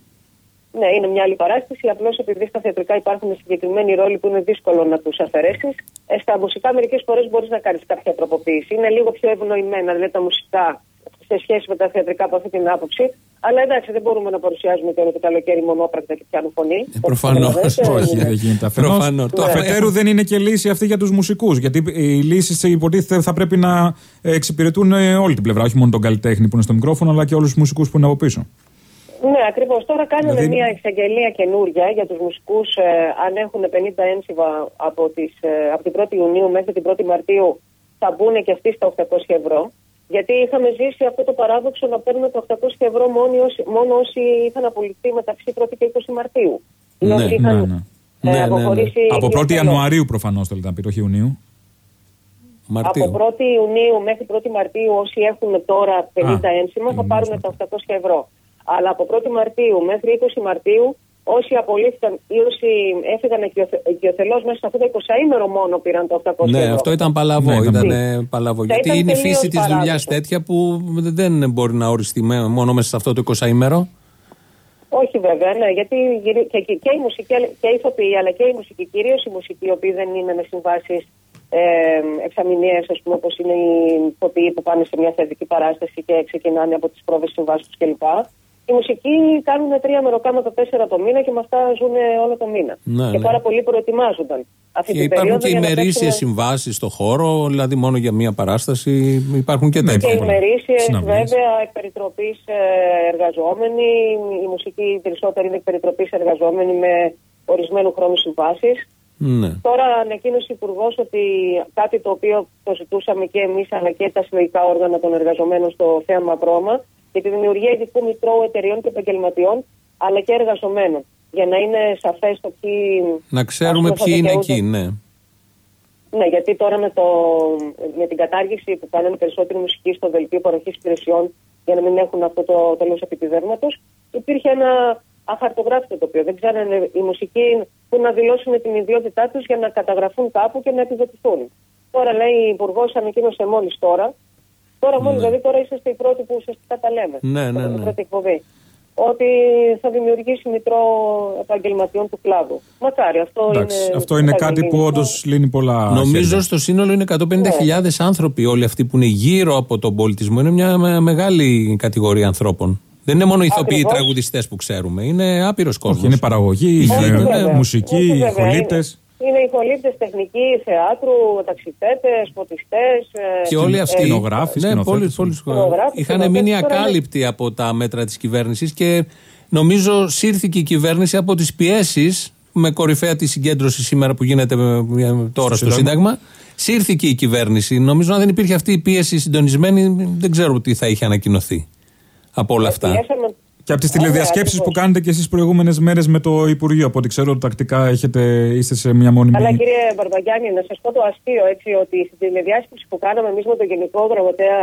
Ναι, είναι μια άλλη παράσταση. Απλώς επειδή στα θεατρικά υπάρχουν συγκεκριμένοι ρόλοι που είναι δύσκολο να τους αφαιρέσεις, ε, στα μουσικά μερικές φορές μπορείς να κάνεις κάποια τροποποίηση. Είναι λίγο πιο ευνοημένα δηλαδή τα μουσικά σε σχέση με τα θεατρικά από αυτή την άποψη. Αλλά εντάξει, δεν μπορούμε να παρουσιάζουμε και όλο το καλοκαίρι μονόπρακτα και πιάνουν φωνή. Προφανώς. Όχι, δεν γίνεται αφενός. Προφανώς. Το Αφετέρου δεν είναι και λύση αυτή για τους μουσικούς. Γιατί οι λύσεις υποτίθεται θα πρέπει να εξυπηρετούν ε, όλη την πλευρά. Όχι μόνο τον καλλιτέχνη που είναι στο μικρόφωνο, αλλά και όλους τους μουσικούς που είναι από πίσω. Ναι, ακριβώς. Τώρα κάνουμε Δηλαδή- μια εξαγγελία καινούρια για τους μουσικούς. Ε, αν έχουν 50 ένσημα από, τις, ε, από την 1η Ιουνίου μέχρι την 1η Μαρτίου, θα μπουν και αυτοί στα 800 ευρώ. Γιατί είχαμε ζήσει αυτό το παράδοξο να παίρνουν τα 800 ευρώ μόνο όσοι, μόνο όσοι είχαν απολυθεί μεταξύ 1η και 20 Μαρτίου. Οι Ναι, όσοι ναι, είχαν, ναι. ε, Ναι, ναι, ναι. αποχωρήσει Από 1η ιδιωτελώς. Ιανουαρίου προφανώς θέλετε να πείτε, όχι Ιουνίου. Από 1η Ιουνίου μέχρι 1η Μαρτίου, όσοι έχουν τώρα 50 Α, ένσημα θα πάρουν τα 800 ευρώ. Αλλά από 1η Μαρτίου μέχρι 20 Μαρτίου, όσοι απολύθηκαν ή όσοι έφυγαν οικειοθελώ μέσα σε αυτό το 20ήμερο μόνο πήραν τα 800 Ναι, ευρώ. αυτό ήταν παλαβό. Ναι, ήταν- ήταν ε, παλαβό. Θα Γιατί ήταν είναι η τελείως φύση της δουλειάς παράδοξο. τέτοια που δεν μπορεί να οριστεί με- μόνο μέσα σε αυτό το 20ήμερο. Όχι βέβαια, ναι, γιατί γυρι- και, και, και η μουσική αλλά- και οι ηθοποιοί, αλλά και η μουσική, κυρίως οι μουσικοί, οι οποίοι δεν είναι με συμβάσεις ε, εξαμηνίε, ας πούμε, όπως είναι οι ηθοποιοί που πάνε σε μια θεατρική παράσταση και ξεκινάνε από τις πρόβε συμβάσεις τους κλπ. Οι μουσικοί κάνουν τρία μεροκάματα τέσσερα το μήνα και με αυτά ζουν όλο το μήνα. Ναι, και ναι. πάρα πολλοί προετοιμάζονταν. Αυτή Και την υπάρχουν περίοδο και για να ημερήσιες παίξουν- συμβάσεις στο χώρο, δηλαδή μόνο για μία παράσταση. Υπάρχουν και Και τέτοια. ημερήσιες, Συναυλίες. βέβαια, εκ περιτροπής εργαζόμενοι. Οι μουσικοί οι περισσότεροι είναι εκ περιτροπής εργαζόμενοι με ορισμένου χρόνου συμβάσεις. Ναι. Τώρα ανακοίνωσε ο Υπουργός ότι κάτι το οποίο το ζητούσαμε και εμείς αλλά και τα συλλογικά όργανα των εργαζομένων στο θέαμα Πρώμα για τη δημιουργία ειδικού μητρώου εταιριών και επαγγελματιών αλλά και εργαζομένων. Για να είναι σαφές το ποιοι. Να ξέρουμε ας πούμε, θα ποιοι είναι δικαιούνται. εκεί, ναι. Ναι, γιατί τώρα με, το, με την κατάργηση που κάνανε περισσότεροι μουσικοί στο δελτίο παροχής υπηρεσιών για να μην έχουν αυτό το τέλος επιδέρματο, υπήρχε ένα αχαρτογράφητο τοπίο. Δεν ξέρανε οι μουσικοί που να δηλώσουν την ιδιότητά τους για να καταγραφούν κάπου και να επιδοτηθούν. Τώρα λέει η Υπουργός, ανακοίνωσε μόλις τώρα. Τώρα μόλι, δηλαδή τώρα είσαστε οι πρώτοι που ουσιαστικά τα λέμε. Ναι, ναι, Στην ναι. πρώτη εκπομπή. Ότι θα δημιουργήσει μητρό επαγγελματιών του κλάδου. Μακάρι, αυτό Εντάξει, είναι. αυτό είναι θα κάτι γίνει. που όντως λύνει πολλά. Νομίζω χέρια. στο σύνολο είναι 150.000 άνθρωποι όλοι αυτοί που είναι γύρω από τον πολιτισμό. Είναι μια με- μεγάλη κατηγορία ανθρώπων. Δεν είναι μόνο οι ηθοποιοί Ακριβώς. τραγουδιστές που ξέρουμε. Είναι άπειρος κόσμος. Όχι, είναι παραγωγή, Όχι, είναι βέβαια. μουσική, Όχι, βέβαια, χολίτε. Είναι, είναι οι χολύπτε τεχνικοί, θεάτρου, ταξιτέτε, φωτιστές. Και όλοι αυτοί. σκηνογράφοι, ναι, σκηνοθέτες. πολλοί, πολλοί Σκηνογράφοι, είχαν σκηνοθέτες, μείνει τώρα είναι- ακάλυπτοι από τα μέτρα της κυβέρνησης και νομίζω σύρθηκε η κυβέρνηση από τις πιέσεις με κορυφαία τη συγκέντρωση σήμερα που γίνεται με- τώρα στο, Σύνταγμα. Σύνταγμα. Σύρθηκε η κυβέρνηση. Νομίζω αν δεν υπήρχε αυτή η πίεση συντονισμένη, δεν ξέρω τι θα είχε ανακοινωθεί από όλα αυτά. Πιέσαμε- Και από τις Ωραία, τηλεδιασκέψεις που ακριβώς. κάνετε και εσείς προηγούμενες μέρες με το Υπουργείο, από ό,τι ξέρω, τακτικά έχετε, είστε σε μια μόνιμη. Αλλά κύριε Μπαρμπαγιάννη, να σας πω το αστείο έτσι, ότι στην τηλεδιάσκεψη που κάναμε εμείς με τον Γενικό Γραμματέα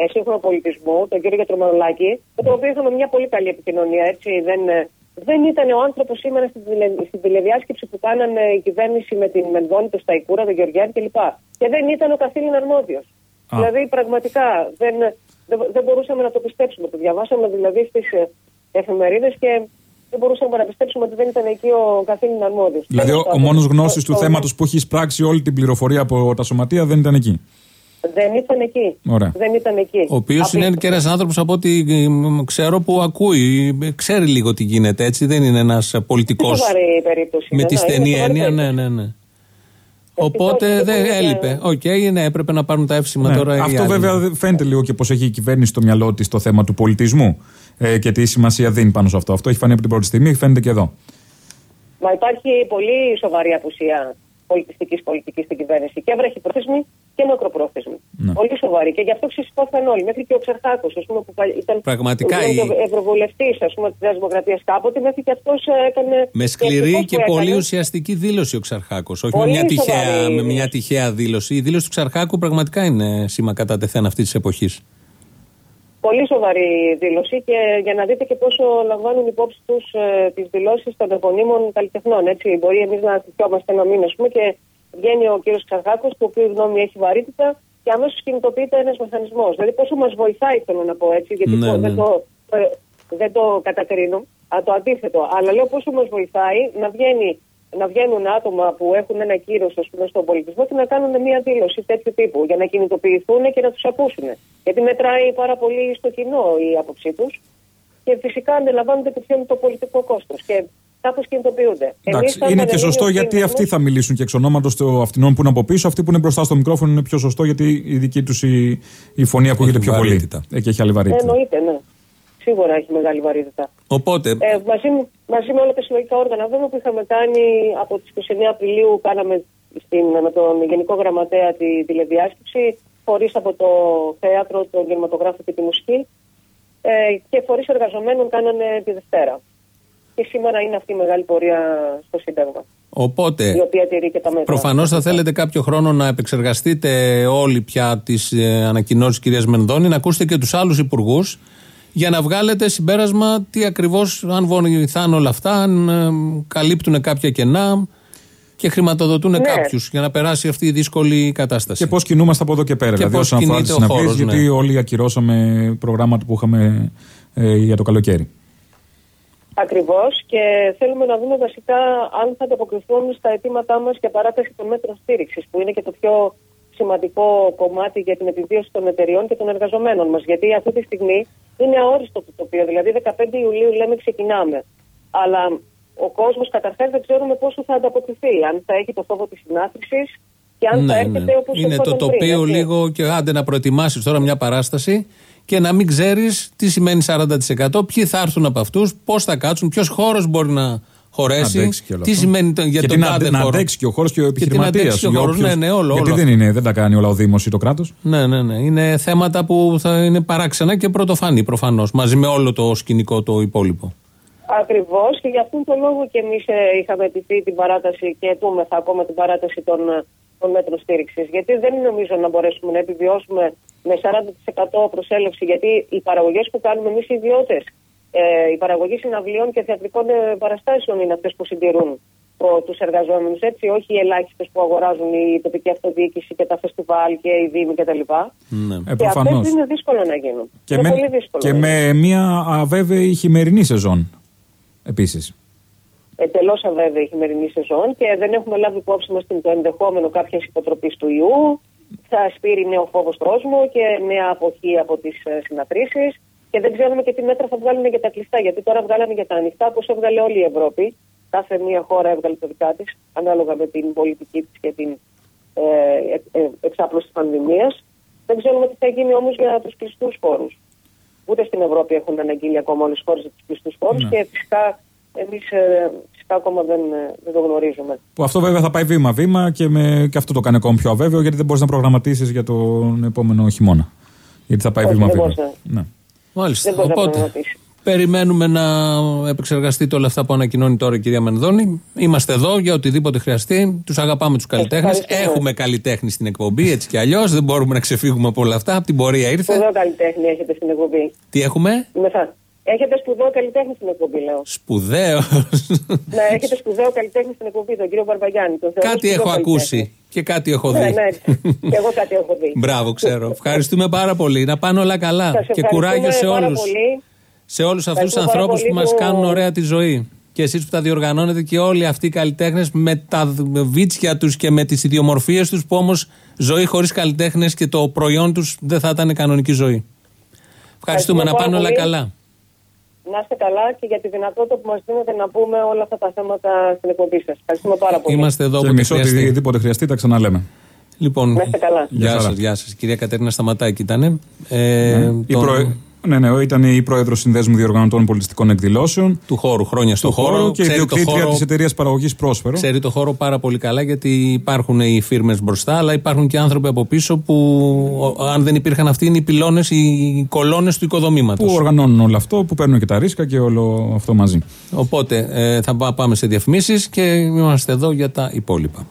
ε, Σύγχρονου Πολιτισμού, τον κύριο Γιατρομαρολάκη, με τον οποίο είχαμε μια πολύ καλή επικοινωνία. Έτσι, δεν, ε, δεν ήταν ο άνθρωπος σήμερα στην, τηλε, στην τηλεδιάσκεψη που κάνανε η κυβέρνηση με την Μενδόνη, τον Σταϊκούρα, τον Γεωργιάννη κλπ. Και δεν ήταν ο καθήλυν αρμόδιος. Α. Δηλαδή, πραγματικά δεν, δεν, δεν μπορούσαμε να το πιστέψουμε. Το διαβάσαμε δηλαδή στις εφημερίδες και δεν μπορούσαμε να πιστέψουμε ότι δεν ήταν εκεί ο καθήλυν αρμόδιος. Δηλαδή, ο, ο μόνος γνώστη του θέματος που έχει εισπράξει όλη την πληροφορία από τα σωματεία δεν ήταν εκεί. Δεν ήταν εκεί. Ωραία. Δεν ήταν εκεί. Ο οποίος είναι και ένας άνθρωπος από ό,τι ε, μ, ξέρω που ακούει, ε, ξέρει λίγο τι γίνεται έτσι. Δεν είναι ένας πολιτικός. Σοβαρή περίπτωση. Με ναι, τη ναι, στενή είναι σοβαρή έννοια, ναι, περίπτωση. ναι, ναι. Οπότε δεν έλειπε. Οκέι, ναι, έπρεπε να πάρουν τα εύσημα Ναι. τώρα. οι Αυτό άλλοι. βέβαια δεν φαίνεται λίγο και πώς έχει η κυβέρνηση στο μυαλό της το θέμα του πολιτισμού ε, και τι σημασία δίνει πάνω σε αυτό. Αυτό έχει φανεί από την πρώτη στιγμή, φαίνεται και εδώ. Μα υπάρχει πολύ σοβαρή απουσία πολιτιστικής πολιτικής στην κυβέρνηση. Και βραχυπρόθεσμη και μακροπρόθεσμη. Ναι. Πολύ σοβαρή. Και γι' αυτό ξεσηκώθηκαν όλοι. Μέχρι και ο Ξερχάκο, ας πούμε, που πα- ήταν Πραγματικά, ήταν η- ευρωβουλευτής της Νέας Δημοκρατίας κάποτε, μέχρι και αυτός έκανε. Με και σκληρή ευτυχώς και που πολύ έκανε. ουσιαστική δήλωση ο Ξαρχάκος. Όχι με Πολύ μια, τυχαία, σοβαρή με μια τυχαία δήλωση. Η δήλωση του Ξαρχάκου πραγματικά είναι σήμα κατά τεθέν αυτής της εποχής. Πολύ σοβαρή δήλωση και για να δείτε και πόσο λαμβάνουν υπόψη τους ε, τις δηλώσεις των επωνύμων καλλιτεχνών. Έτσι. Μπορεί εμείς να στοιχιόμαστε ένα μήνα, ας πούμε, και βγαίνει ο κύριος Ξαρχάκο, του οποίου η γνώμη έχει βαρύτητα, και αμέσως κινητοποιείται ένας μηχανισμό. Δηλαδή, πόσο μας βοηθάει, θέλω να πω έτσι, γιατί Ναι, το- ναι. δεν, το, ε, δεν το κατακρίνω, α, το αντίθετο. Αλλά λέω πόσο μας βοηθάει να βγαίνει να βγαίνουν άτομα που έχουν ένα κύριο στον πολιτισμό και να κάνουν μια δήλωση τέτοιου τύπου για να κινητοποιηθούν και να τους ακούσουν. Γιατί μετράει πάρα πολύ στο κοινό η άποψή τους. και φυσικά αντιλαμβάνονται και ποιο είναι το πολιτικό κόστος. Και κάπως κινητοποιούνται. Εντάξει, Εμείς, είναι σαν και σωστό πανελλήνιες γιατί κίνδυνους- αυτοί θα μιλήσουν και εξ ονόματος των αυτινών που είναι από πίσω. Αυτοί που είναι μπροστά στο μικρόφωνο είναι πιο σωστό γιατί η δική τους η, η φωνή ακούγεται πιο πολύ. βαρύτητα. Ε, και έχει άλλη βαρύτητα. Εννοείται, ναι. Σίγουρα έχει μεγάλη βαρύτητα. Οπότε, Ε, μαζί, μαζί με όλα τα συλλογικά όργανα βέβαια που είχαμε κάνει από τις 29 Απριλίου κάναμε στην, με τον Γενικό Γραμματέα τη τηλεδιάσκεψη φορείς από το θέατρο, τον κινηματογράφο και τη μουσική ε, και φορείς εργαζομένων κάνανε τη Δευτέρα. Και σήμερα είναι αυτή η μεγάλη πορεία στο Σύνταγμα, οπότε η οποία τηρεί και τα μέτρα. Προφανώς θα θέλετε κάποιο χρόνο να επεξεργαστείτε όλοι πια τις ε, ανακοινώσεις κυρίας Μενδώνη, να ακούσετε και τους άλλους υπουργούς για να βγάλετε συμπέρασμα τι ακριβώς, αν βοηθάνε όλα αυτά, αν ε, καλύπτουν κάποια κενά και χρηματοδοτούν Ναι. κάποιους για να περάσει αυτή η δύσκολη κατάσταση. Και πώς κινούμαστε από εδώ και πέρα. Και δηλαδή, πώς όσον αφορά τις κινείται ο συναυλίες, χώρος, ναι. γιατί όλοι ακυρώσαμε προγράμματα που είχαμε ε, για το καλοκαίρι. Ακριβώς και θέλουμε να δούμε βασικά αν θα ανταποκριθούν στα αιτήματά μας για παράταση των μέτρων στήριξης, που είναι και το πιο σημαντικό κομμάτι για την επιβίωση των εταιριών και των εργαζομένων μας. Γιατί αυτή τη στιγμή είναι αόριστο το τοπίο. Δηλαδή, 15 Ιουλίου λέμε ξεκινάμε. Αλλά ο κόσμος καταρχάς δεν ξέρουμε πόσο θα ανταποκριθεί. Αν θα έχει το φόβο της συνάθρησης και αν θα Ναι, έρχεται ναι. όπως Είναι το τοπίο λίγο και άντε να προετοιμάσεις τώρα μια παράσταση και να μην ξέρεις τι σημαίνει 40%, ποιοι θα έρθουν από αυτούς, πώς θα κάτσουν, ποιος χώρος μπορεί να χωρέσει, Αντέξει και όλο τι αυτό. σημαίνει το- για και τον την κάθε αντε- να χώρο. αντέξει και ο χώρος και ο Και την επιχειρηματίας. αντέξει και ο χώρος, ναι, ναι, όλο, Γιατί όλο δεν, είναι, δεν τα κάνει όλα ο Δήμος ή το κράτος. Ναι, ναι, ναι. Είναι θέματα που θα είναι παράξενα και πρωτοφανή προφανώς, μαζί με όλο το σκηνικό το υπόλοιπο. Ακριβώς και για αυτόν τον λόγο και εμείς είχαμε αιτηθεί την παράταση και αιτούμεθα ακόμα την παράταση των, ε, των μέτρων στήριξης. Γιατί δεν νομίζω να μπορέσουμε να επιβιώσουμε με 40% προσέλευση, γιατί οι παραγωγές που κάνουμε εμείς οι ιδιώτες, ε, η παραγωγή συναυλίων και θεατρικών ε, παραστάσεων είναι αυτές που συντηρούν τους εργαζόμενους, έτσι, όχι οι ελάχιστες που αγοράζουν η τοπική αυτοδιοίκηση και τα φεστιβάλ και οι δήμοι κτλ. Ναι. Ε, και προφανώς. αυτές είναι δύσκολο να γίνουν. Και, είναι με, πολύ δύσκολο. και να με μια αβέβαιη χειμερινή σεζόν. Επίσης. εντελώς αβέβαιη η χειμερινή σεζόν και δεν έχουμε λάβει υπόψη μας το ενδεχόμενο κάποιας υποτροπής του ιού. Θα σπείρει νέο φόβος στον κόσμο και νέα αποχή από τις συναθρήσει. Και δεν ξέρουμε και τι μέτρα θα βγάλουν για τα κλειστά. Γιατί τώρα βγάλανε για τα ανοιχτά, όπως έβγαλε όλη η Ευρώπη. Κάθε μία χώρα έβγαλε το δικά της, ανάλογα με την πολιτική της και την ε, ε, ε, εξάπλωση της πανδημίας. Δεν ξέρουμε τι θα γίνει όμως για τους κλειστούς χώρους. Ούτε στην Ευρώπη έχουν αναγγείλει ακόμα όλες τι χώρες για τους κλειστούς χώρους Ναι. και φυσικά εμείς φυσικά ακόμα δεν, ε, δεν το γνωρίζουμε. Που αυτό βέβαια θα πάει βήμα-βήμα και, με, και αυτό το κάνει ακόμα πιο αβέβαιο γιατί δεν μπορείς να προγραμματίσεις για τον επόμενο χειμώνα. Γιατί θα πάει Όχι, δεν βήμα-βήμα. μπορείς Ναι. Μάλιστα. Δεν μπορεί να Οπότε, προγραμματίσει. περιμένουμε να επεξεργαστείτε όλα αυτά που ανακοινώνει τώρα η κυρία Μενδώνη. Είμαστε εδώ για οτιδήποτε χρειαστεί. Τους αγαπάμε τους καλλιτέχνες. Ευχαριστούμε. Έχουμε καλλιτέχνη στην εκπομπή, έτσι κι αλλιώς. Δεν μπορούμε να ξεφύγουμε από όλα αυτά. Από την πορεία ήρθε. Σπουδαίο καλλιτέχνη έχετε στην εκπομπή. Τι έχουμε, Μεθά. Έχετε σπουδαίο καλλιτέχνη στην εκπομπή, λέω. σπουδαίος. ναι, έχετε σπουδαίο καλλιτέχνη στην εκπομπή, τον κύριο Μπαρμπαγιάννη. Τον θεωρώ κάτι σπουδαίο έχω καλλιτέχνη. ακούσει και κάτι έχω δει. Ναι, ναι. και εγώ κάτι έχω δει. Μπράβο, ξέρω. Ευχαριστούμε πάρα πολύ. Να πάνε όλα καλά. Σας Και ευχαριστούμε κουράγιο σε πάρα όλους. πολύ. Σε όλους αυτούς τους Ευχαριστούμε πάρα ανθρώπους που πολύ μας που- κάνουν ωραία τη ζωή. Και εσείς που τα διοργανώνετε και όλοι αυτοί οι καλλιτέχνες με τα βίτσια τους και με τις ιδιομορφίες τους που όμως ζωή χωρίς καλλιτέχνες και το προϊόν τους δεν θα ήταν κανονική ζωή. Ευχαριστούμε. Να πάρα πάνε όλα πολύ. καλά. Να είστε καλά και για τη δυνατότητα που μας δίνετε να πούμε όλα αυτά τα θέματα στην εκπομπή σας. Ευχαριστούμε πάρα πολύ. Είμαστε εδώ Και όποτε εμεί χρειαστεί. οτιδήποτε χρειαστεί τα ξαναλέμε. Λοιπόν, Να είστε καλά. γεια Γεια σας, χαρά. γεια σας. Κυρία Κατερίνα Σταματάκη ήταν. Ε, Η τον- προε- Ναι, ναι, ήταν η πρόεδρος Συνδέσμου Διοργανωτών Πολιτιστικών Εκδηλώσεων. Του χώρου, χρόνια στο του χώρο. χώρου και Ξέρει το ιδιοκτήτρια χώρο- της εταιρείας παραγωγής Πρόσφερο. Ξέρει το χώρο πάρα πολύ καλά γιατί υπάρχουν οι φίρμες μπροστά, αλλά υπάρχουν και άνθρωποι από πίσω που, ο- αν δεν υπήρχαν αυτοί, είναι οι πυλώνες, οι κολόνες του οικοδομήματος. Που οργανώνουν όλο αυτό, που παίρνουν και τα ρίσκα και όλο αυτό μαζί. Οπότε ε, θα πά- πάμε σε διαφημίσεις και είμαστε εδώ για τα υπόλοιπα.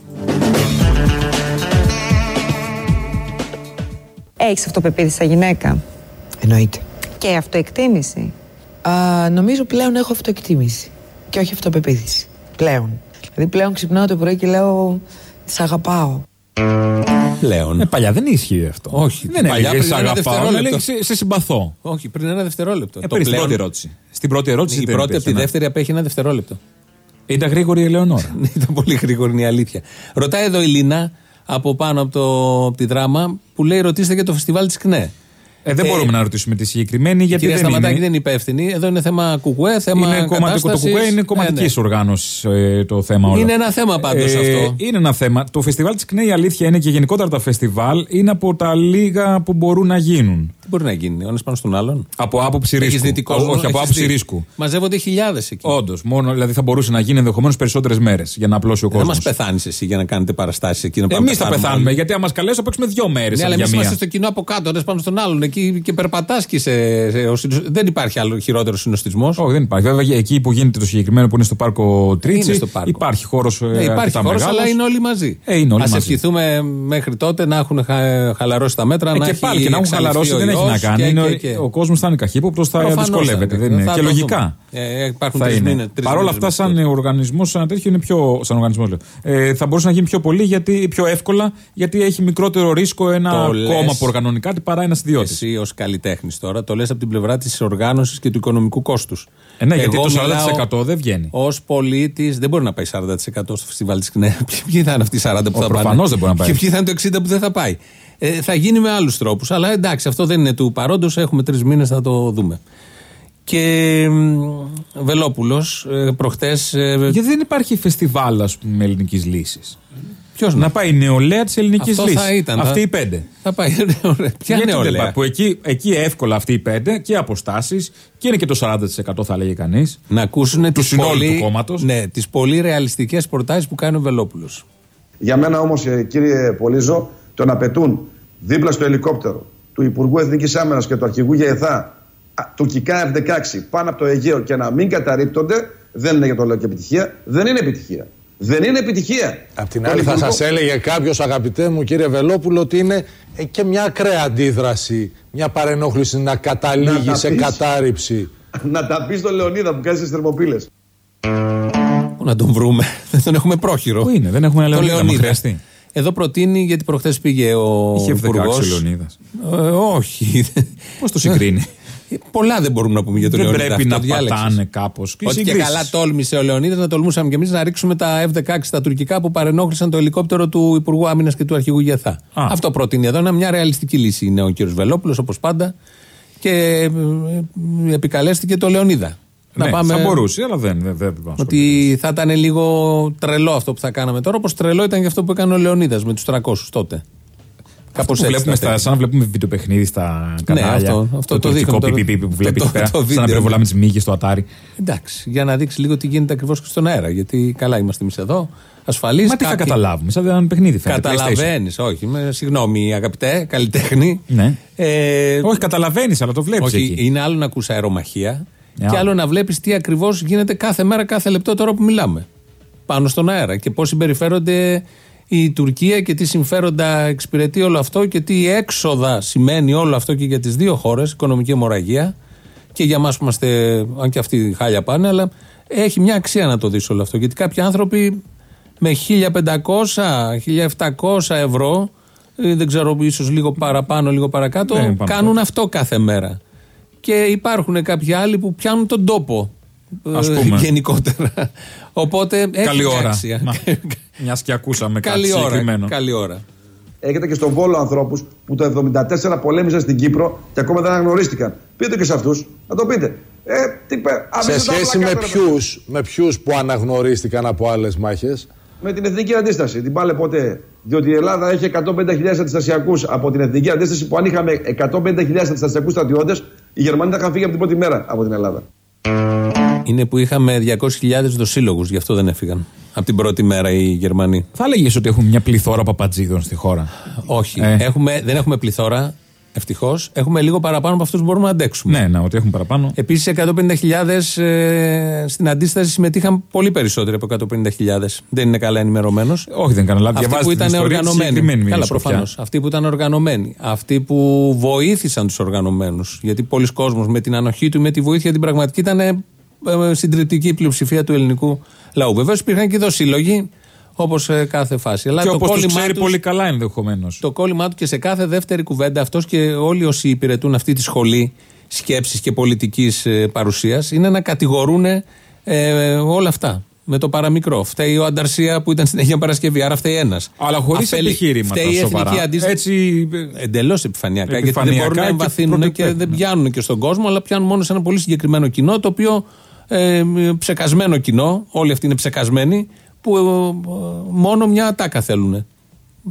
Έχεις αυτοπεποίθηση σαν γυναίκα; Εννοείται. Και αυτοεκτίμηση. Α, νομίζω πλέον έχω αυτοεκτίμηση. Και όχι αυτοπεποίθηση. Πλέον. Δηλαδή πλέον ξυπνάω το πρωί και λέω Σ' αγαπάω. Πλέον. Ε, παλιά δεν ίσχυε αυτό. Όχι, δεν παλιά έλεγε πριν σε ένα αγαπάω, δευτερόλεπτο. έλεγε σε, σε συμπαθώ. Όχι, πριν ένα δευτερόλεπτο. Ε, πριν στην πρώτη ερώτηση. Στην πρώτη ερώτηση Η δεν πρώτη από υπήρχε, τη ναι. δεύτερη απέχει ένα δευτερόλεπτο. Ήταν γρήγορη η Ελεονόρα. Ήταν πολύ γρήγορη είναι η αλήθεια. Ρωτάει εδώ η Λίνα από πάνω από, το, από τη δράμα που λέει ρωτήστε για το φεστιβάλ της ΚΝΕ. Ε, δεν μπορούμε να ρωτήσουμε τη συγκεκριμένη γιατί Κυρία δεν Σταματάκη είναι. δεν είναι υπεύθυνη. Εδώ είναι θέμα κουκουέ, θέμα είναι κομματικό, το κατάστασης. κουκουέ είναι κομματικής Ναι, ναι. οργάνωσης ε, το θέμα όλο. Είναι ένα θέμα πάντως αυτό. Είναι ένα θέμα. Το φεστιβάλ της ΚΝΕ η αλήθεια είναι και γενικότερα τα φεστιβάλ είναι από τα λίγα που μπορούν να γίνουν. Τι μπορεί να γίνει, ο ένας πάνω στον άλλον; Από άποψη Έχεις ρίσκου. δει τι κόσμο, Όχι, από έχεις άποψη δει. ρίσκου. Μαζεύονται χιλιάδες εκεί. Όντως. Μόνο δηλαδή θα μπορούσε να γίνει ενδεχομένως περισσότερες μέρες για να απλώσει ο Δεν κόσμος. μας πεθάνεις εσύ για να κάνετε παραστάσεις εκεί να πάμε Εμείς θα πεθάνουμε πεθάνουμε όλοι. γιατί αν μα καλέσουν θα παίξουμε δύο μέρες. Ναι, αλλά για εμεί μία. είμαστε στο κοινό από κάτω, ένας πάνω στον άλλον. Εκεί και περπατάς και σε, σε- ο συνο- Δεν υπάρχει άλλο χειρότερος συνοστισμός. Όχι, δεν υπάρχει. Βέβαια, εκεί που γίνεται το συγκεκριμένο που είναι στο πάρκο Τρίτσι, Είναι στο πάρκο. υπάρχει χώρος. Ναι, υπάρχει χώρος, αλλά είναι όλοι μαζί. Ε, είναι όλοι Ας μαζί. ευχηθούμε μέχρι τότε να έχουν χα- χαλαρώσει τα μέτρα. Ε, να και έχει πάλι και να έχουν εξαλειφθεί χαλαρώσει ο δεν έχει ιός να κάνει. και- Είναι ο- και- και- Ο κόσμος θα είναι καχύποπτος, θα Προφανώς δυσκολεύεται. θα Δεν είναι. είναι. Θα Και το λογικά. δούμε. Ε, υπάρχουν θα τρεις είναι. μήνες- τρεις Παρ' όλα μήνες αυτά, μέχρι σαν οργανισμός, σαν τέτοιο είναι πιο. Σαν οργανισμός, λέω. Ε, θα μπορούσε να γίνει πιο πολύ, γιατί, πιο εύκολα, γιατί έχει μικρότερο ρίσκο ένα Το κόμμα λες. που οργανώνει κάτι παρά ένας ιδιώτης. Εσύ ως καλλιτέχνης τώρα το λες από την πλευρά της οργάνωσης και του οικονομικού κόστους. Ε, ναι, γιατί το 40% δεν βγαίνει. Ω πολίτης δεν μπορεί να πάει 40% στο φεστιβάλ της ΚΝΕ. Ποιοι θα είναι αυτοί οι 40 που Ο, θα πάνε; προφανώς δεν μπορεί να πάει. Και ποιοι θα είναι το 60 που δεν θα πάει; Ε, θα γίνει με άλλους τρόπους. Αλλά εντάξει, αυτό δεν είναι του παρόντος. Έχουμε τρεις μήνες να το δούμε. Και Βελόπουλος, προχτές. Γιατί δεν υπάρχει φεστιβάλ, ας πούμε, ελληνικής λύσης. Ποιος να πάει η νεολαία της ελληνικής Αυτό λύσης. θα ήταν, Αυτή θα- οι πέντε. Θα πάει. Ωραία. Ποια Γιατί δεν νεολαία; πάει, Που εκεί, εκεί εύκολα αυτοί οι πέντε και αποστάσεις και είναι και το 40% θα έλεγε κανείς. Να ακούσουν του τις συνόλου πολύ- του κόμματος. Ναι, τις πολύ ρεαλιστικές προτάσεις που κάνει ο Βελόπουλος. Για μένα όμως, κύριε Πολίζο, το να πετούν δίπλα στο ελικόπτερο του Υπουργού Εθνικής Άμυνας και του Αρχηγού ΓΕΘΑ του ΚΙΚΑ F16 πάνω από το Αιγαίο και να μην καταρρύπτονται, δεν είναι για το λέω και επιτυχία. Δεν είναι επιτυχία. Δεν είναι επιτυχία. Απ' την Τον άλλη, θα Υπουργό- σας έλεγε κάποιος, αγαπητέ μου κύριε Βελόπουλο, ότι είναι ε, και μια ακραία αντίδραση, μια παρενόχληση να καταλήγει Να τα σε πεις. κατάρριψη. να τα πεις στον Λεωνίδα που κάνει στι θερμοπύλες. Πού να τον βρούμε; Δεν τον έχουμε πρόχειρο. Πού είναι, δεν έχουμε ένα Τον Λεωνίδα, μα χρειαστεί. Εδώ προτείνει, γιατί προχθές πήγε ο Είχε F16 Υπουργός. ο Λεωνίδας. Ε, όχι. Πώς το συγκρίνει; Πολλά δεν μπορούμε να πούμε για τον Δεν Λεωνίδα. πρέπει αυτό να διάλεξες. πατάνε κάπως. Ότι και καλά τόλμησε ο Λεωνίδας να τολμούσαμε κι εμείς να ρίξουμε τα F-16 τα τουρκικά που παρενόχλησαν το ελικόπτερο του Υπουργού Άμυνας και του Αρχηγού Γεθά. Αυτό προτείνει εδώ. Είναι μια ρεαλιστική λύση. Είναι ο κύριος Βελόπουλος, όπως πάντα. Και ε, επικαλέστηκε το Λεωνίδα. Ναι, θα μπορούσε, αλλά δεν. δεν, δεν δεν- Ότι θα ήταν λίγο τρελό αυτό που θα κάναμε τώρα, όπως τρελό ήταν και αυτό που έκανε ο Λεωνίδας με τους 300 τότε. Κάπως Κάπως έτσι βλέπουμε θα στα, ήταν. σαν να βλέπουμε βιντεοπαιχνίδι στα κανάλια. αυτό- αυτό το τουρκικό δείχνουν τώρα. πιπιπι που Το- βλέπει το- εκεί πέρα. το Σαν βίντεο. να πυροβολάμε τις μύγες στο ατάρι. Εντάξει, για να δείξει λίγο τι γίνεται ακριβώς και στον αέρα. Γιατί καλά είμαστε εμείς εδώ, ασφαλείς. Μα τι θα καταλάβουμε, σαν ένα παιχνίδι φαίνεται. Καταλαβαίνεις, όχι. Με, συγγνώμη, αγαπητέ, καλλιτέχνη. Ναι. Ε, Όχι, καταλαβαίνεις, αλλά το βλέπεις όχι, εκεί. είναι άλλο να ακούσει αερομαχία Ε, και άλλο. άλλο να βλέπεις τι ακριβώς γίνεται κάθε μέρα, κάθε λεπτό τώρα που μιλάμε. Πάνω στον αέρα και πώς συμπεριφέρονται η Τουρκία και τι συμφέροντα εξυπηρετεί όλο αυτό και τι έξοδα σημαίνει όλο αυτό και για τις δύο χώρες, οικονομική αιμορραγία και για εμά που είμαστε, αν και αυτοί χάλια πάνε, αλλά έχει μια αξία να το δεις όλο αυτό. Γιατί κάποιοι άνθρωποι με 1500-1700 ευρώ, ε, δεν ξέρω, ίσως λίγο παραπάνω, λίγο παρακάτω, Ναι, πάνω κάνουν κάτω. αυτό κάθε μέρα. Και υπάρχουν κάποιοι άλλοι που πιάνουν τον τόπο. Ας ε, πούμε. γενικότερα. Οπότε έχει Καλή μια ώρα. αξία. Μιας και ακούσαμε κάτι Καλή ώρα. συγκεκριμένο. Καλή ώρα. Έχετε και στον Βόλο ανθρώπους που το 74 πολέμησαν στην Κύπρο και ακόμα δεν αναγνωρίστηκαν. Πείτε και σε αυτούς, να το πείτε. Ε, τι πέ, Σε αφήστε τα σχέση όπλα με κάτω, ρε ποιους με ποιους που αναγνωρίστηκαν από άλλες μάχες; με την εθνική αντίσταση. Την πάλε ποτέ. Διότι η Ελλάδα έχει 150.000 αντιστασιακούς από την εθνική αντίσταση που αν είχαμε 150.000 αντιστασιακούς στρατιώτες, οι Γερμανοί θα είχαν φύγει από την πρώτη μέρα από την Ελλάδα. Είναι που είχαμε 200.000 δοσύλλογους, γι' αυτό δεν έφυγαν. Από την πρώτη μέρα οι Γερμανοί. Θα έλεγες ότι έχουμε μια πληθώρα παπατζίδων στη χώρα; Όχι. Ε. Έχουμε, δεν έχουμε πληθώρα. Ευτυχώς. Έχουμε λίγο παραπάνω από αυτούς που μπορούμε να αντέξουμε. Ναι, ναι, ότι έχουμε παραπάνω. Επίσης, 150.000 ε, στην αντίσταση συμμετείχαν πολύ περισσότεροι από 150.000. Δεν είναι καλά ενημερωμένος. Όχι, δεν κάνω λάθος. Αυτοί Διαβάζετε που την ήταν ιστορία της συγκεκριμένη οργανωμένοι. μια Καλά, σοφιά. προφανώς. Αυτοί που ήταν οργανωμένοι. Αυτοί που βοήθησαν τους οργανωμένους. Γιατί πολλοί κόσμος με την ανοχή του, με τη βοήθεια την πραγματική ήταν ε, ε, συντριπτική πλειοψηφία του ελληνικού λαού. Βεβαίως υπήρχαν και σύλλογοι, όπως σε κάθε φάση. Αλλά Και το όπως τους κόλλημά ξέρει τους- πολύ καλά ενδεχομένως. το κόλλημά του και σε κάθε δεύτερη κουβέντα αυτός και όλοι όσοι υπηρετούν αυτή τη σχολή σκέψης και πολιτικής παρουσίας είναι να κατηγορούν ε, όλα αυτά. Με το παραμικρό. Φταίει ο Ανταρσία που ήταν στην Αγία Παρασκευή, άρα φταίει ένας. Αλλά χωρίς επιχείρηματα Φταίει η εθνική σοβαρά. αντίσταση. Έτσι. Εντελώς επιφανειακά. Γιατί δεν Επιφανειακά μπορούν να και εμβαθύνουν και, πρωτοπέ- δεν πιάνουν και στον κόσμο, αλλά πιάνουν μόνο σε ένα πολύ συγκεκριμένο κοινό, το οποίο ε, ψεκασμένο κοινό, όλοι αυτοί είναι ψεκασμένοι, που ε, μόνο μια ατάκα θέλουν.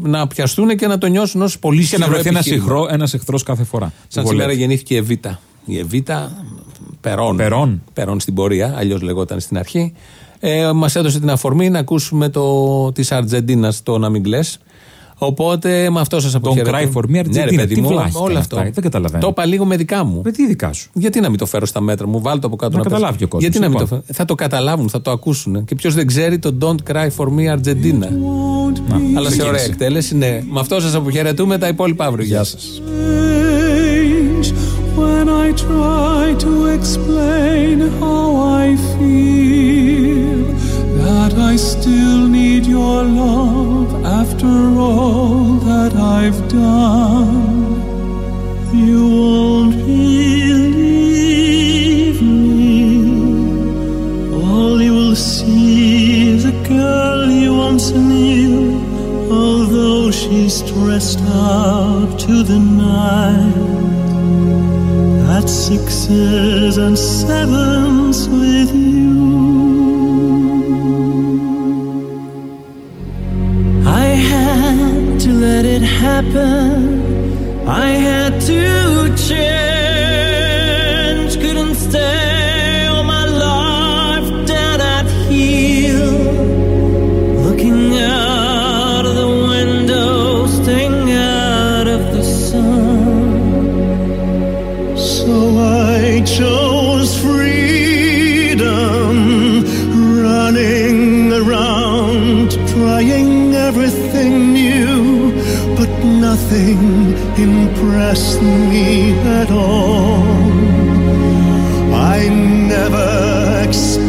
Να πιαστούν και να το νιώσουν ως πολύ Και να ισχυρό βρεθεί ένας επιχείρημα. ένας εχθρός κάθε φορά. Σαν Που σήμερα βολεύει. γεννήθηκε η Εβίτα. Η Εβίτα Περών. Περών. Περών στην πορεία, αλλιώς λεγόταν στην αρχή. Ε, Μας έδωσε την αφορμή να ακούσουμε το της Αργεντίνας το να μην κλαις. Οπότε με αυτό σας Τον αποχαιρετώ. Cry for me Ναι, ρε, Αργεντίνα. παιδί Τι μου, βλάχη όλο είναι αυτό. αυτά, δεν καταλαβαίνω. Το είπα λίγο με δικά μου. Με τι δικά σου. Γιατί να μην το φέρω στα μέτρα μου, βάλω το από κάτω Να πέσει. καταλάβει ο κόσμος, Γιατί να μην το λοιπόν. φέρω; Θα το καταλάβουν, θα το ακούσουν. Και ποιος δεν ξέρει το Don't Cry for Me Argentina. Αλλά σε ωραία εκτέλεση, ναι. Με αυτό σας αποχαιρετούμε τα υπόλοιπα αύριο. Γεια σας. After all that I've done. You won't believe me. All you will see is a girl you once knew, although she's dressed up to the nine. At sixes and sevens with you. To let it happen. I had to change. Nothing impressed me at all. I never expected